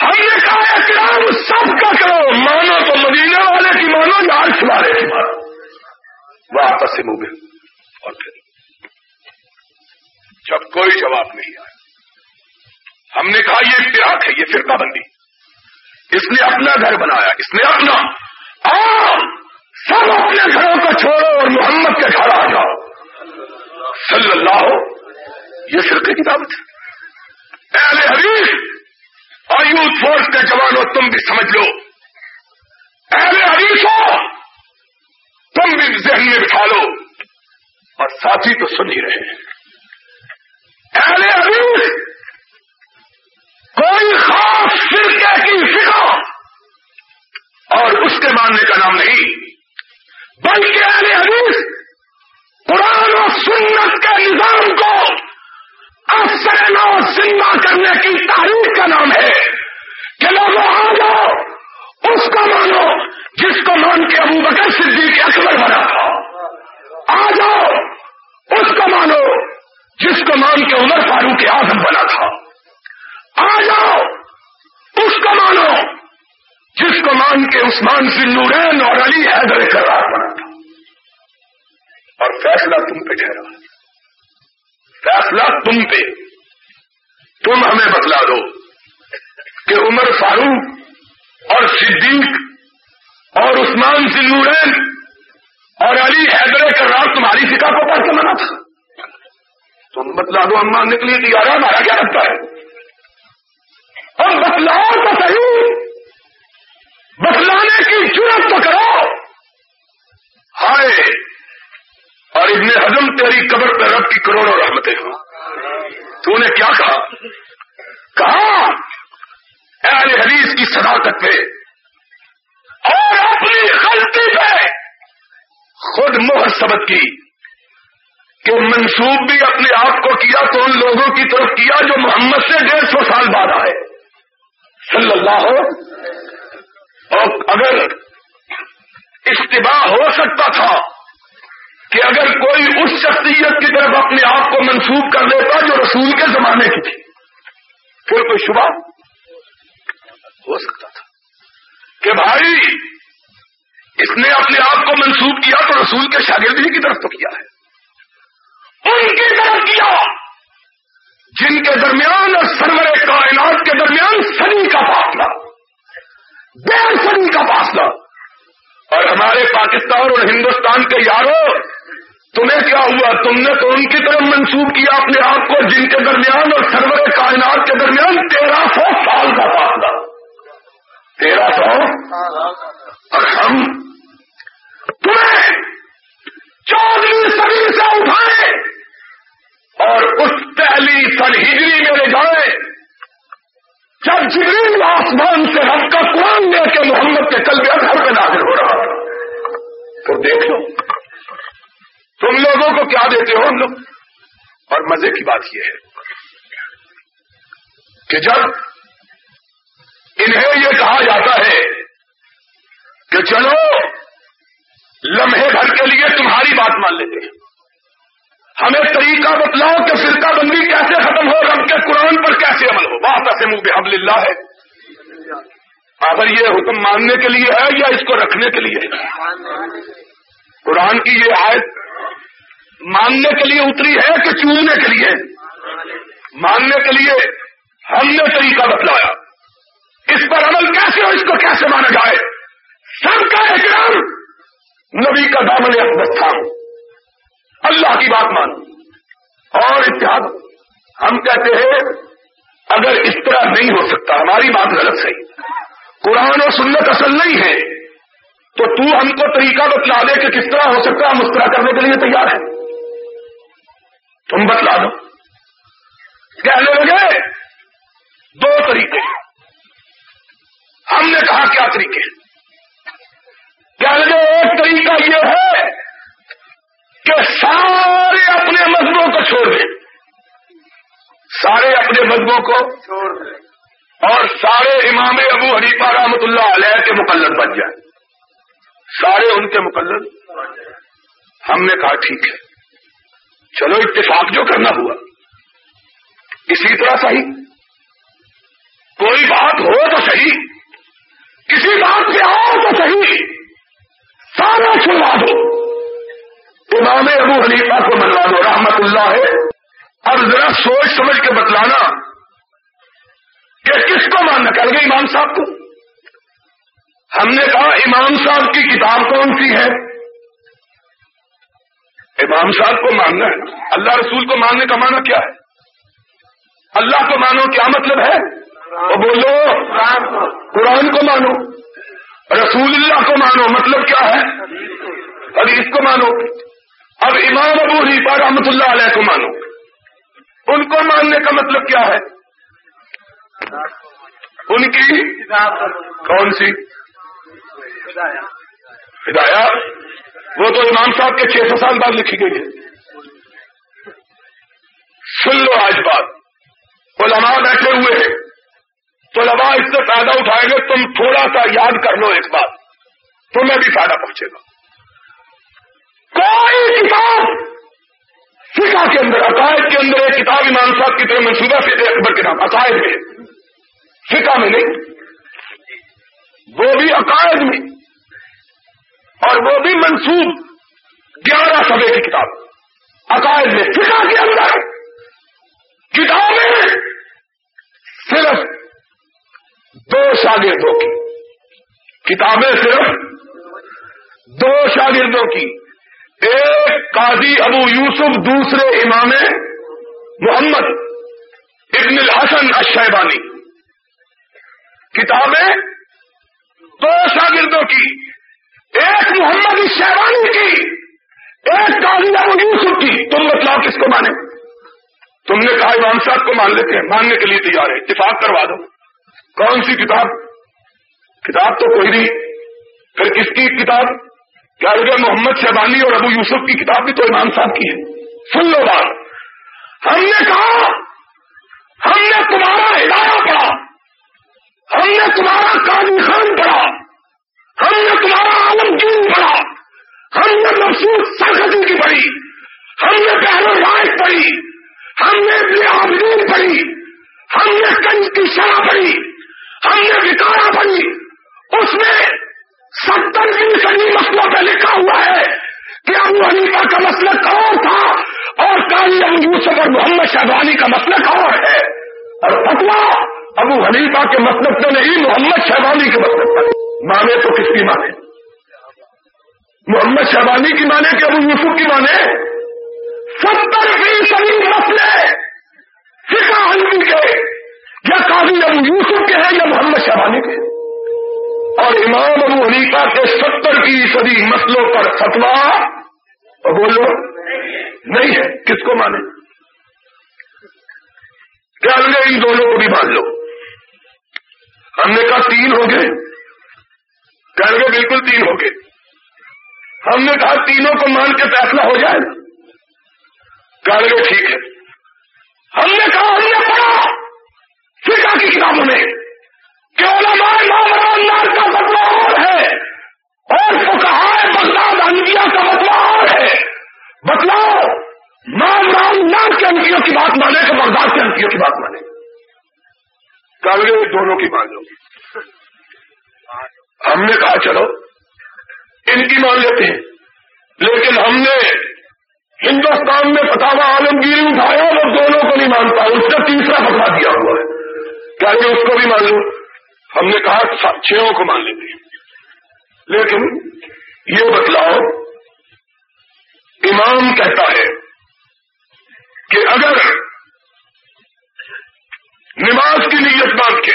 ہم نے کہا کرام سب کا کرو۔ مانو تو مدینہ والے کی مانو یا عرش والے کی مانو۔ وہ آپس سے منہ اور پھر جب کوئی جواب نہیں آیا۔ ہم نے کہا یہ اتحاد ہے، یہ فرقہ بندی۔ اس نے اپنا گھر بنایا، اس نے اپنا۔ سب اپنے گھروں کو چھوڑو اور محمد کے گھر آ جاؤ۔ صلی اللہ ہو۔ یہ فرقے کی دعوت ہے۔ اہل حدیث، اور یوتھ فورس کے جوانوں، تم بھی سمجھ لو۔ اہل حدیث ہو، تم بھی ذہن میں بٹھا لو۔ اور ساتھی تو سن ہی رہے اہل حدیث کوئی خاص فرقے کی فکر اور اس کے ماننے کا نام نہیں، بلکہ اہل حدیث قرآن و سنت کے نظام کو افسر نو زندہ کرنے کی تاریخ کا نام ہے۔ کہ لوگ آ جاؤ، اس کو مانو، جس کو مان کے ابو بکر صدیق اکبر بنا۔ تھا آ جاؤ، اس کو مانو، جس کو مان کے عمر فاروق اعظم بنا۔ تھا آ جاؤ! اس کو مانو! جس کو مان کے عثمان نورین اور علی حیدر قرار بنا تھا۔ اور فیصلہ تم پہ ٹھہرا۔ فیصلہ تم پہ۔ تم ہمیں بتلا دو کہ عمر فاروق اور صدیق اور عثمان نورین اور علی حیدر کرار تمہاری فکا کو پڑھ کے منا تھا۔ تم بتلا دو اما نکلی تھی آ ہمارا کیا لگتا ہے؟ اور تو صحیح بتلانے کی ضرورت تو کرو۔ ہائے، اور ابن حضم تیری قبر پہ رب کی کروڑوں رحمتیں ہوں۔ تو نے کیا کہا؟ کہا اہل حدیث کی صداقت پہ اور اپنی غلطی پہ خود مہر سبق کی کہ منسوب بھی اپنے آپ کو کیا تو ان لوگوں کی طرف کیا جو محمد سے ڈیڑھ سو سال بعد آئے۔ صلی اللہ ہو۔ اور اگر اشتباہ ہو سکتا تھا کہ اگر کوئی اس شخصیت کی طرف اپنے آپ کو منسوخ کر لیتا جو رسول کے زمانے کی تھی، پھر کوئی شبہ ہو سکتا تھا۔ کہ بھائی، اس نے اپنے آپ کو منسوخ کیا تو رسول کے شاگرد ہی کی طرف تو کیا ہے۔ ان کی طرف کیا؟ جن کے درمیان اور سرور کائنات کے درمیان صدی کا فاصلہ ڈیڑھ صدی کا فاصلہ۔ اور ہمارے پاکستان اور ہندوستان کے یاروں تمہیں کیا ہوا؟ تم نے تو ان کی طرف منسوخ کیا اپنے آپ کو، جن کے درمیان اور سرور کائنات کے درمیان تیرہ سو سال کا فاصلہ۔ تیرہ سو؟ اور ہم تمہیں چودہویں صدی سے اٹھائے۔ اور اس پہلی سن ہجری میں لے جائے جب جبریل آسمان سے ہم کا قرآن لے کے محمد کے کل گھر پہ نازل ہو رہا تو دیکھ لو۔ تم لوگوں کو کیا دیتے ہو ہم لوگ؟ اور مزے کی بات یہ ہے کہ جب انہیں یہ کہا جاتا ہے کہ چلو، لمحے بھر کے لیے تمہاری بات مان لیتے ہیں۔ ہمیں طریقہ بتلاؤ کہ فرقہ بندی کیسے ختم ہو، رب کے قرآن پر کیسے عمل ہو؟ بات ایسے منہ بحب اللہ ہے۔ اگر یہ حکم ماننے کے لیے ہے یا اس کو رکھنے کے لیے قرآن کی یہ آیت ماننے کے لیے اتری ہے کہ چوننے کے لیے؟ ماننے کے لیے ہم نے طریقہ بتلایا۔ اس پر عمل کیسے ہو اس کو کیسے مانا جائے؟ سب کا احترام نبی کا دامن اقدس تھا۔ اللہ کی بات مانو۔ اور اتحاد۔ ہم کہتے ہیں، اگر اس طرح نہیں ہو سکتا، ہماری بات غلط صحیح۔ قرآن و سنت اصل نہیں ہے تو تو ہم کو طریقہ بتلا دے کہ کس طرح ہو سکتا ہم اس طرح کرنے کے لیے تیار ہیں۔ تم بتلا دو۔ کہنے لگے، دو طریقے۔ ہم نے کہا، کیا طریقے؟ کہنے لگے، ایک طریقہ یہ ہے کہ سارے اپنے مذہبوں کو چھوڑ دیں۔ سارے اپنے مذہبوں کو چھوڑ دیں۔ اور سارے امام ابو حریفہ رحمت اللہ علیہ کے مقلد بن جائیں۔ سارے ان کے مقلد ہم نے کہا ٹھیک ہے۔ چلو اتفاق جو کرنا ہوا۔ اسی طرح صحیح۔ کوئی بات ہو تو صحیح۔ کسی بات پہ آؤ تو صحیح۔ سارا چھڑوا دو امام ابو حلیفہ کو منوا دو، رحمت اللہ ہے اب ذرا سوچ سمجھ کے بتلانا کہ کس کو ماننا کر گئے امام صاحب کو۔ ہم نے کہا امام صاحب کی کتاب کون سی ہے؟ امام صاحب کو ماننا ہے۔ اللہ رسول کو ماننے کا معنی کیا ہے؟ اللہ کو مانو کیا مطلب ہے؟ وہ بولو، قرآن کو مانو، رسول اللہ کو مانو مطلب کیا ہے؟ حدیث کو مانو۔ اب امام ابو حیفا رحمت اللہ علیہ کو مانو۔ ان کو ماننے کا مطلب کیا ہے؟ ان کی کون سی؟ ہدایات وہ تو امام صاحب کے چھ سو سال بعد لکھی گئی ہے۔ سن لو آج بات۔ علماء بیٹھے ہوئے ہیں۔ تو لبا اس سے فائدہ اٹھائیں گے، تم تھوڑا سا یاد کر لو ایک بات۔ تمہیں بھی فائدہ پہنچے گا۔ کوئی کتاب فقہ کے اندر، عقائد کے اندر ایک کتاب امام صاحب کی طرح منصوبہ سے اکبر کے نام، عقائد میں، فقہ میں نہیں، وہ بھی عقائد میں، اور وہ بھی منسوب گیارہ سبے کی کتاب، عقائد میں، فقہ کے اندر۔ کتابیں صرف دو شاگردوں کی، کتابیں صرف دو شاگردوں کی۔ ایک قاضی ابو یوسف، دوسرے امام محمد ابن الحسن اشیبانی کتابیں دو شاگردوں کی، ایک محمد شہبانی کی، ایک قاضی ابو یوسف کی۔ تم بتلاؤ کس کو مانے تم نے کہا امام صاحب کو مان لیتے ہیں، ماننے کے لیے تیار ہے اتفاق کروا دو۔ کون سی کتاب؟ کتاب تو کوئی نہیں۔ پھر کس کی کتاب؟ کیا محمد شہبانی اور ابو یوسف کی کتاب بھی تو امام صاحب کی ہے۔ سن لو بات۔ ہم نے کہا، ہم نے تمہارا ہدایہ پڑھا۔ ہم نے تمہارا قاضی خان پڑھا۔ ہم نے تمہارا عالمگین پڑھا۔ ہم نے مخصوص سرختی کی پڑھی۔ ہم نے پہلو رائے پڑھی۔ ہم نے عابدین پڑھی۔ ہم نے کنج کی شرح پڑھی۔ ہم نے وکارا پڑھی۔ اس میں ستر فیصدی مسئلہ پہ لکھا ہوا ہے کہ ابو حنیفہ کا مسئلہ کون تھا اور کالی ابو یوسف اور محمد شہبانی کا مسئلہ کون ہے؟ اور فتوا ابو حنیفہ کے مطلب سے نہیں، محمد شہبانی کے مطلب پر مانے تو کس کی مانے؟ محمد شہبانی کی مانے کہ ابو یوسف کی مانے؟ ستر فیصدی مسئلے فکا حلوی کے، یا قاضی ابو یوسف کے ہیں یا محمد شہبانی کے؟ اور امام ابو حنیفہ کے ستر فیصدی مسئلوں پر فتوا بولو، نہیں ہے، کس کو مانے؟ کیا ان دونوں کو بھی مان لو؟ ہم نے کہا تین ہو گئے۔ کہیں گے بالکل تین ہو گئے۔ ہم نے کہا تینوں کو مان کے فیصلہ ہو جائے۔ کہیں گے ٹھیک ہے۔ ہم نے کہا ہم نے پڑھا۔ فکا کی کتابوں میں۔ کہ علماء نام کا بدلا اور ہے اور فکہائے بغداد انبیاء کا بدلا اور ہے۔ بتلاؤ نام رام کے انکیوں کی بات مانے کہ بغداد کے انکیوں کی بات مانے۔ کاغذ دونوں کی مان لو ہم نے کہا، چلو، ان کی مان لیتے ہیں۔ لیکن ہم نے ہندوستان میں فتوا عالمگیری اٹھایا وہ دونوں کو نہیں مانتا، اس نے تیسرا فتوا دیا ہوا ہے۔ کیا کہ اس کو بھی مان لو ہم نے کہا چھوں کو مان لیتے لیکن یہ بتلاؤ، امام کہتا ہے کہ اگر نماز کی نیت بات کے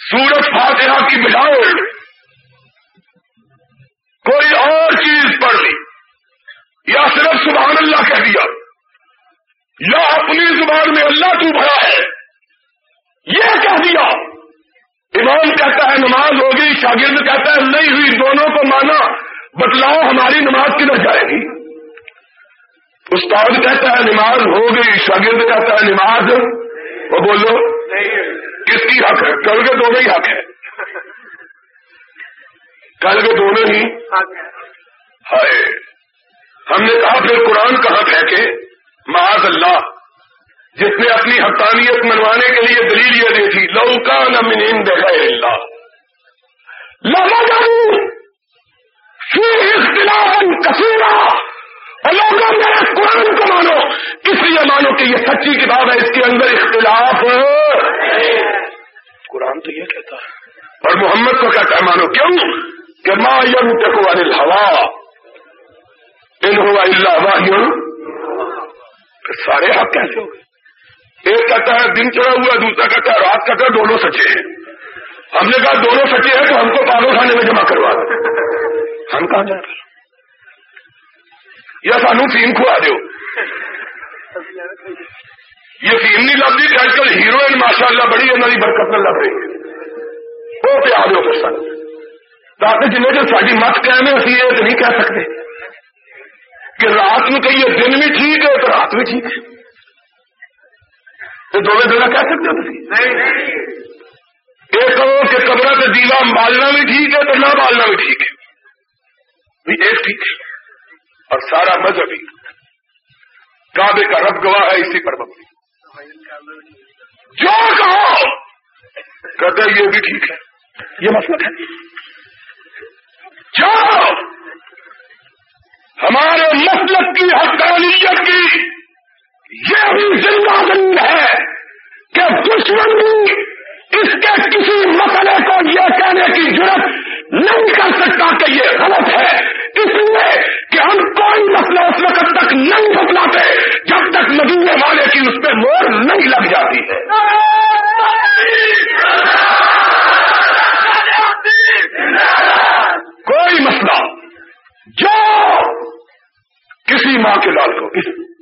سورج فاتحہ کی بجائے کوئی اور چیز پڑھ لی، یا صرف سبحان اللہ کہہ دیا، یا اپنی زبان میں اللہ تو بھرا ہے، یہ کہہ دیا۔ امام کہتا ہے نماز ہوگی، شاگرد کہتا ہے نہیں ہوئی، دونوں کو مانا، بتلاؤ ہماری نماز کدھر جائے گی؟ استاد کہتا ہے نماز ہو گئی شاگرد کہتا ہے نماز، وہ بولو، کس کی حق ہے؟ کل کے دونوں ہی حق ہے۔ کل کے دونوں ہی؟ ہائے، ہم نے کہا پھر قرآن کہاں پھینکے معاذ اللہ۔ جس نے اپنی حقانیت منوانے کے لیے دلیل یہ دی تھی لوکا نمین دے گئے اللہ. اختلاف کثیرہ لوگوں میرے قرآن کو مانو. کس لیے مانو کہ یہ سچی کتاب ہے اس کے اندر اختلاف قرآن تو یہ کہتا ہے۔ اور محمد کو کہتا ہے مانو؟ کیوں؟ کہ ما یم تک والے ہوا ان ہوا اللہ سارے حق کیسے ہو گئے۔ ایک کہتا ہے دن چڑھا ہوا دوسرا کہتا ہے رات کہتا ہے، دونوں سچے ہیں۔ ہم نے کہا دونوں سچے ہیں تو ہم کو پاگل خانے میں جمع کروا دیں۔ ہم کہاں جائیں؟ یا سانو فیم کھوا دو یہ فیم نہیں لگتی کہ اج کل ہیروئن ماشاء اللہ بڑی انہوں کی برکت نہ لگ رہی وہ پہ آ دو پھر سن تاکہ جنہیں جو ساری مت قائم ہے اسی یہ نہیں کہہ سکتے۔ کہ رات میں کہیے دن بھی ٹھیک ہے تو رات بھی ٹھیک ہے۔ تو دونوں دونوں کہہ سکتے ہو نہیں. ایک کہو کہ کمرہ سے دیوا بالنا بھی ٹھیک ہے تو نہ بالنا بھی ٹھیک ہے۔ ایک ٹھیک اور سارا مذہبی کعبے کا رب گواہ ہے اسی پر مبنی۔ جو کہو کہتے یہ بھی ٹھیک ہے۔ یہ مسئلہ ہے۔ جو ہمارے مسلک کی حقانیت کی یہ بھی زندہ زمین ہے کہ دشمن بھی اس کے کسی مسئلے کو یہ کہنے کی ضرورت نہیں کر سکتا کہ یہ غلط ہے۔ اس لیے کہ ہم کوئی مسئلہ اس وقت تک نہیں بتلاتے جب تک مدینے والے کی اس پہ مور نہیں لگ جاتی ہے۔ کوئی مسئلہ جو کسی ماں کے لال کو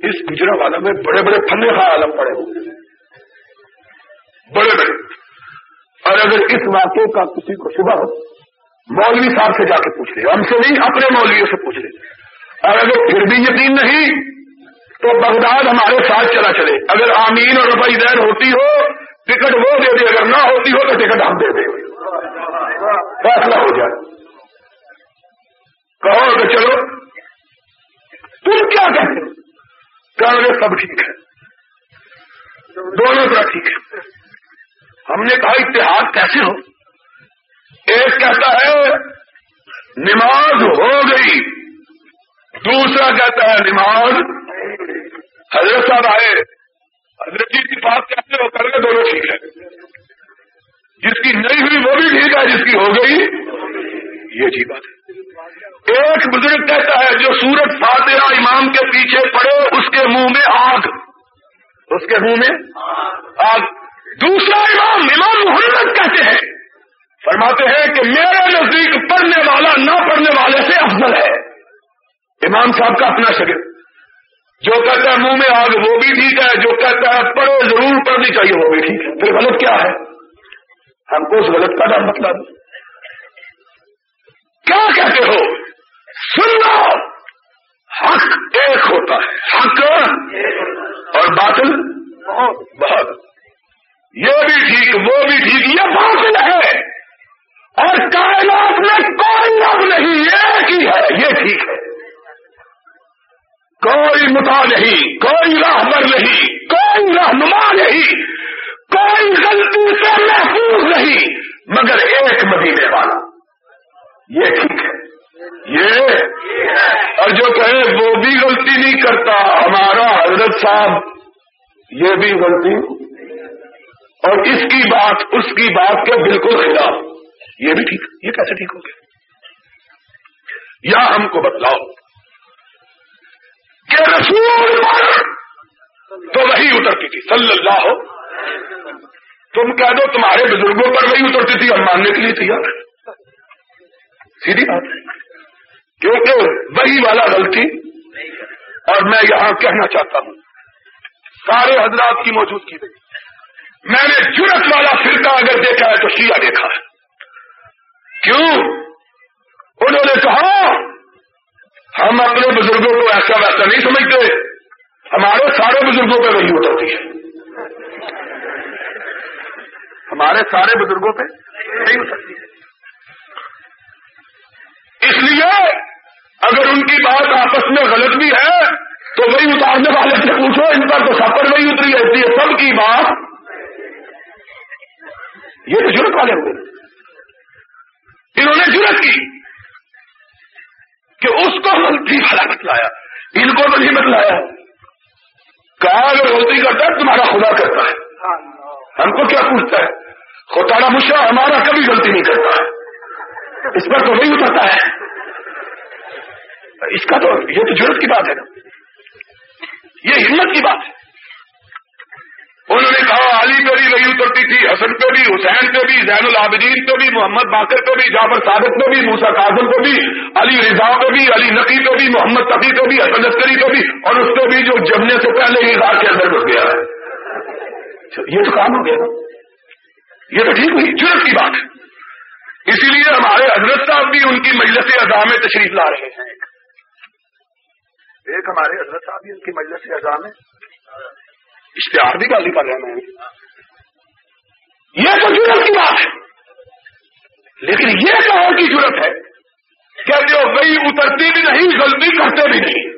اس گجرا والا میں بڑے بڑے پھلے کا عالم پڑے ہوئے بڑے بڑے۔ اور اگر اس واقعے کا کسی کو شبہ ہو، مولوی صاحب سے جا کے پوچھ لے۔ ہم سے نہیں، اپنے مولویوں سے پوچھ لے۔ اور اگر پھر بھی یقین نہیں، تو بغداد ہمارے ساتھ چلا چلے۔ اگر آمین اور ربئی دین ہوتی ہو، ٹکٹ وہ دے دے۔ اگر نہ ہوتی ہو، تو ٹکٹ ہم دے دیں فیصلہ ہو جائے۔ کہو کہ چلو۔ تم کیا کہتے کہو سب ٹھیک ہے۔ دونوں طرح ٹھیک ہے۔ ہم نے کہا اتحاد کیسے ہو؟ ایک کہتا ہے، نماز ہو گئی۔ دوسرا کہتا ہے، نماز حضرت صاحب آئے۔ حضرت جی کی بات کہتے ہو؟ کر کے دونوں ٹھیک ہے۔ جس کی نہیں ہوئی وہ بھی ٹھیک ہے، جس کی ہو گئی یہ جی بات ہے۔ ایک بزرگ کہتا ہے، جو سورت فاتحہ امام کے پیچھے پڑے، اس کے منہ میں آگ۔ اس کے منہ میں آگ۔ دوسرا امام امام محمد کہتے ہیں، فرماتے ہیں کہ میرے نزدیک پڑھنے والا، نہ پڑھنے والے سے افضل ہے۔ امام صاحب کا اپنا شکر جو کہتا ہے منہ میں آگ، وہ بھی ٹھیک ہے۔ جو کہتا ہے پڑھو، ضرور پڑھنی چاہیے، وہ بھی ٹھیک ہے۔ پھر غلط کیا ہے؟ ہم کو اس غلط کا ڈر مطلب کیا کہتے ہو؟ سن لو حق ایک ہوتا ہے۔ حق اور باطل؟ بہت۔ یہ بھی ٹھیک، وہ بھی ٹھیک، یہ باطل ہے۔ اور کائنات میں کوئی رب نہیں، ایک ہی ہے، یہ ٹھیک ہے۔ کوئی متا نہیں، کوئی راہبر نہیں، کوئی رہنما نہیں، کوئی غلطی سے محفوظ نہیں، مگر ایک مدینے والا۔ یہ ٹھیک ہے۔ یہ۔ اور جو کہے وہ بھی غلطی نہیں کرتا۔ ہمارا حضرت صاحب یہ بھی غلطی۔ اور اس کی بات، اس کی بات کے بالکل خلاف۔ یہ بھی ٹھیک۔ یہ کیسے ٹھیک ہو گیا؟ یا ہم کو بتلاؤ کہ رسول پر تو وہی اترتی تھی۔ صلی اللہ۔ ہو تم کہہ دو تمہارے بزرگوں پر وہی اترتی تھی اور ماننے کے لیے تیار۔ سیدھی بات ہے۔ کیونکہ وہی والا غلطی اور میں یہاں کہنا چاہتا ہوں۔ سارے حضرات کی موجودگی میں میں نے جرت والا فرقہ اگر دیکھا ہے تو شیعہ دیکھا ہے۔ کیوں؟ انہوں نے کہا، ہم اپنے بزرگوں کو ایسا ویسا نہیں سمجھتے۔ ہمارے سارے بزرگوں پہ وہی اترتی ہے۔ ہمارے سارے بزرگوں پہ نہیں اترتی ہے اس لیے اگر ان کی بات آپس میں غلط بھی ہے، تو وہی اتارنے والے سے پوچھو، ان پر تو سب پر وہی اتری ہے سب کی بات یہ تو جرت والے ہوئے۔ انہوں نے جرت کی کہ اس کو غلطی والا بتلایا، ان کو تو نہیں بتلایا۔ کہا اگر غلطی کرتا ہے، تمہارا خدا کرتا ہے۔ ہم کو کیا پوچھتا ہے؟ خدا مشرا، ہمارا کبھی غلطی نہیں کرتا۔ ہے اس پر تو وہی اترتا ہے۔ اس کا تو یہ تو ضرورت کی بات ہے نا یہ ہمت کی بات ہے انہوں نے کہا علی پہ بھی وہی اترتی تھی حسن پہ بھی حسین پہ بھی زین العابدین پہ بھی محمد باقر پہ بھی جعفر صادق پہ بھی موسا کاظم پہ بھی علی رضا پہ بھی علی نقی پہ بھی محمد تقی پہ بھی حسن لشکری پہ بھی اور اس پہ بھی جو جمنے سے پہلے ہی غار کے اندر گھس گیا ہے یہ تو کام ہو گیا یہ تو ٹھیک ہوئی ضرورت کی بات ہے اسی لیے ہمارے حضرت صاحب بھی ان کی مجلس اعضاء میں تشریف لا رہے ہیں ایک ہمارے حضرت صاحب ان کی مجلس اعضاء میں اشتہار بھی گالی کر رہے ہیں یہ تو ضرورت کی بات ہے۔ لیکن یہ کہو کی ضرورت ہے کہ جو وہی اترتی بھی نہیں، غلطی کرتے بھی نہیں۔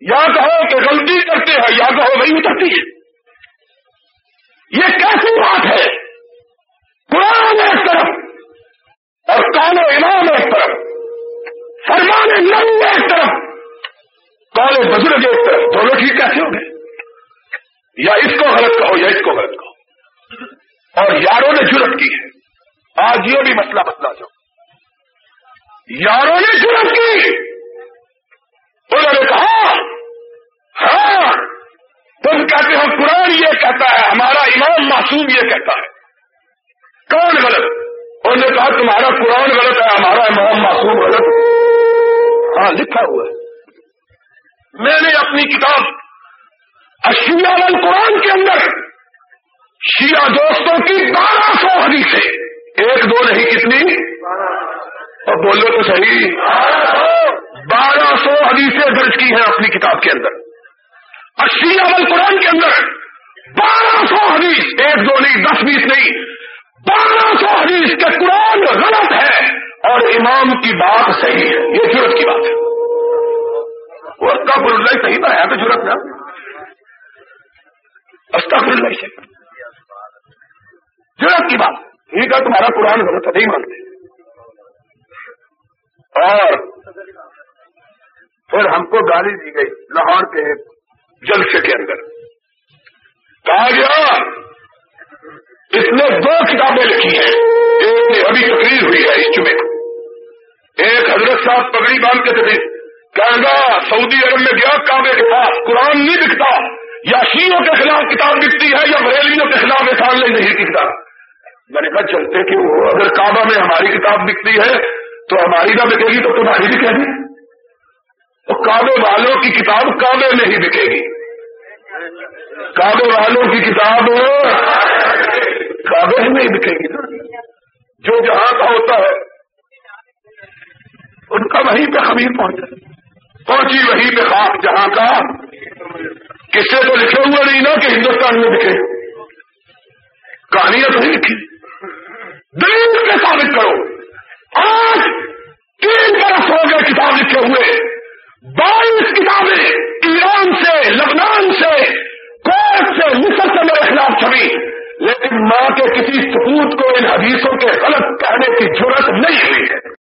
یا کہو کہ غلطی کرتے ہیں، یا کہو وہی اترتی ہے۔ یہ کیسی بات ہے؟ قرآن ایک طرف اور کالو امام ایک طرف، فرمان نبی ایک طرف۔ کالو بزرگ ایک طرف دونوں ٹھیک کیسے ہو گئے یا اس کو غلط کہو یا اس کو غلط کہو۔ اور یاروں نے جرت کی ہے۔ آج یہ بھی مسئلہ بتلا جاؤ۔ یاروں نے جرت کی۔ انہوں نے کہا ہاں تم کہتے ہو، قرآن یہ کہتا ہے، ہمارا امام معصوم یہ کہتا ہے۔ کون غلط؟ انہوں نے کہا، تمہارا قرآن غلط ہے، ہمارا امام معصوم غلط ہاں لکھا ہوا ہے۔ میں نے اپنی کتاب اشیا وال قرآن کے اندر شیعہ دوستوں کی بارہ سو حدیثیں، ایک دو نہیں کتنی؟ اور بولو تو صحیح؟ بارہ سو حدیثیں درج کی ہیں اپنی کتاب کے اندر۔ اشیا وال قرآن کے اندر بارہ سو حدیث، ایک دو نہیں، دس بیس نہیں، بارہ سو حدیث کے قرآن غلط ہے اور امام کی بات صحیح ہے۔ یہ ضرورت کی بات ہے۔ وہ استغفر اللہ صحیح پر ہے، تو ضرورت نا استغفر اللہ سے ضرورت کی بات۔ ٹھیک ہے تمہارا قرآن غلط نہیں مانتے۔ اور پھر ہم کو گالی دی گئی لاہور کے جلسے کے اندر۔ کہا گیا، اس نے دو کتابیں لکھی ہیں۔ ایک ابھی تقریر ہوئی ہے اس جمعے کو۔ ایک حضرت صاحب پگڑی باندھ کے تھے۔ کہے گا سعودی عرب میں گیا، کعبے کے پاس قرآن نہیں بکتا یا شیوں کے خلاف کتاب بکتی ہے، یا بریلیوں کے خلاف مثال نہیں دکھتا میں نے کہا، چلتے کہ وہ اگر کعبہ میں ہماری کتاب بکتی ہے، تو ہماری نہ بکے گی تو تمہاری بکے گی۔ تو کعبے والوں کی کتاب کعبے میں ہی بکے گی۔ کعبے والوں کی کتاب کعبے میں ہی بکے گی۔ جو جہاں کا ہوتا ہے، ان کا وہیں پہ خبیر پہنچا پہنچی وہیں پہ خاک جہاں کا کس سے تو لکھے ہوئے نہیں نا کہ ہندوستان میں لکھے۔ کہانیاں تو نہیں لکھی۔ دلیل کے ثابت کرو۔ آج تین برس ہو گئے کتاب لکھے ہوئے۔ بائیس کتابیں ایران سے، لبنان سے کوٹ سے، مصر سے میرے خلاف چھوی لیکن ماں کے کسی سپوت کو، ان حدیثوں کے غلط کہنے کی ضرورت نہیں ہوئی ہے۔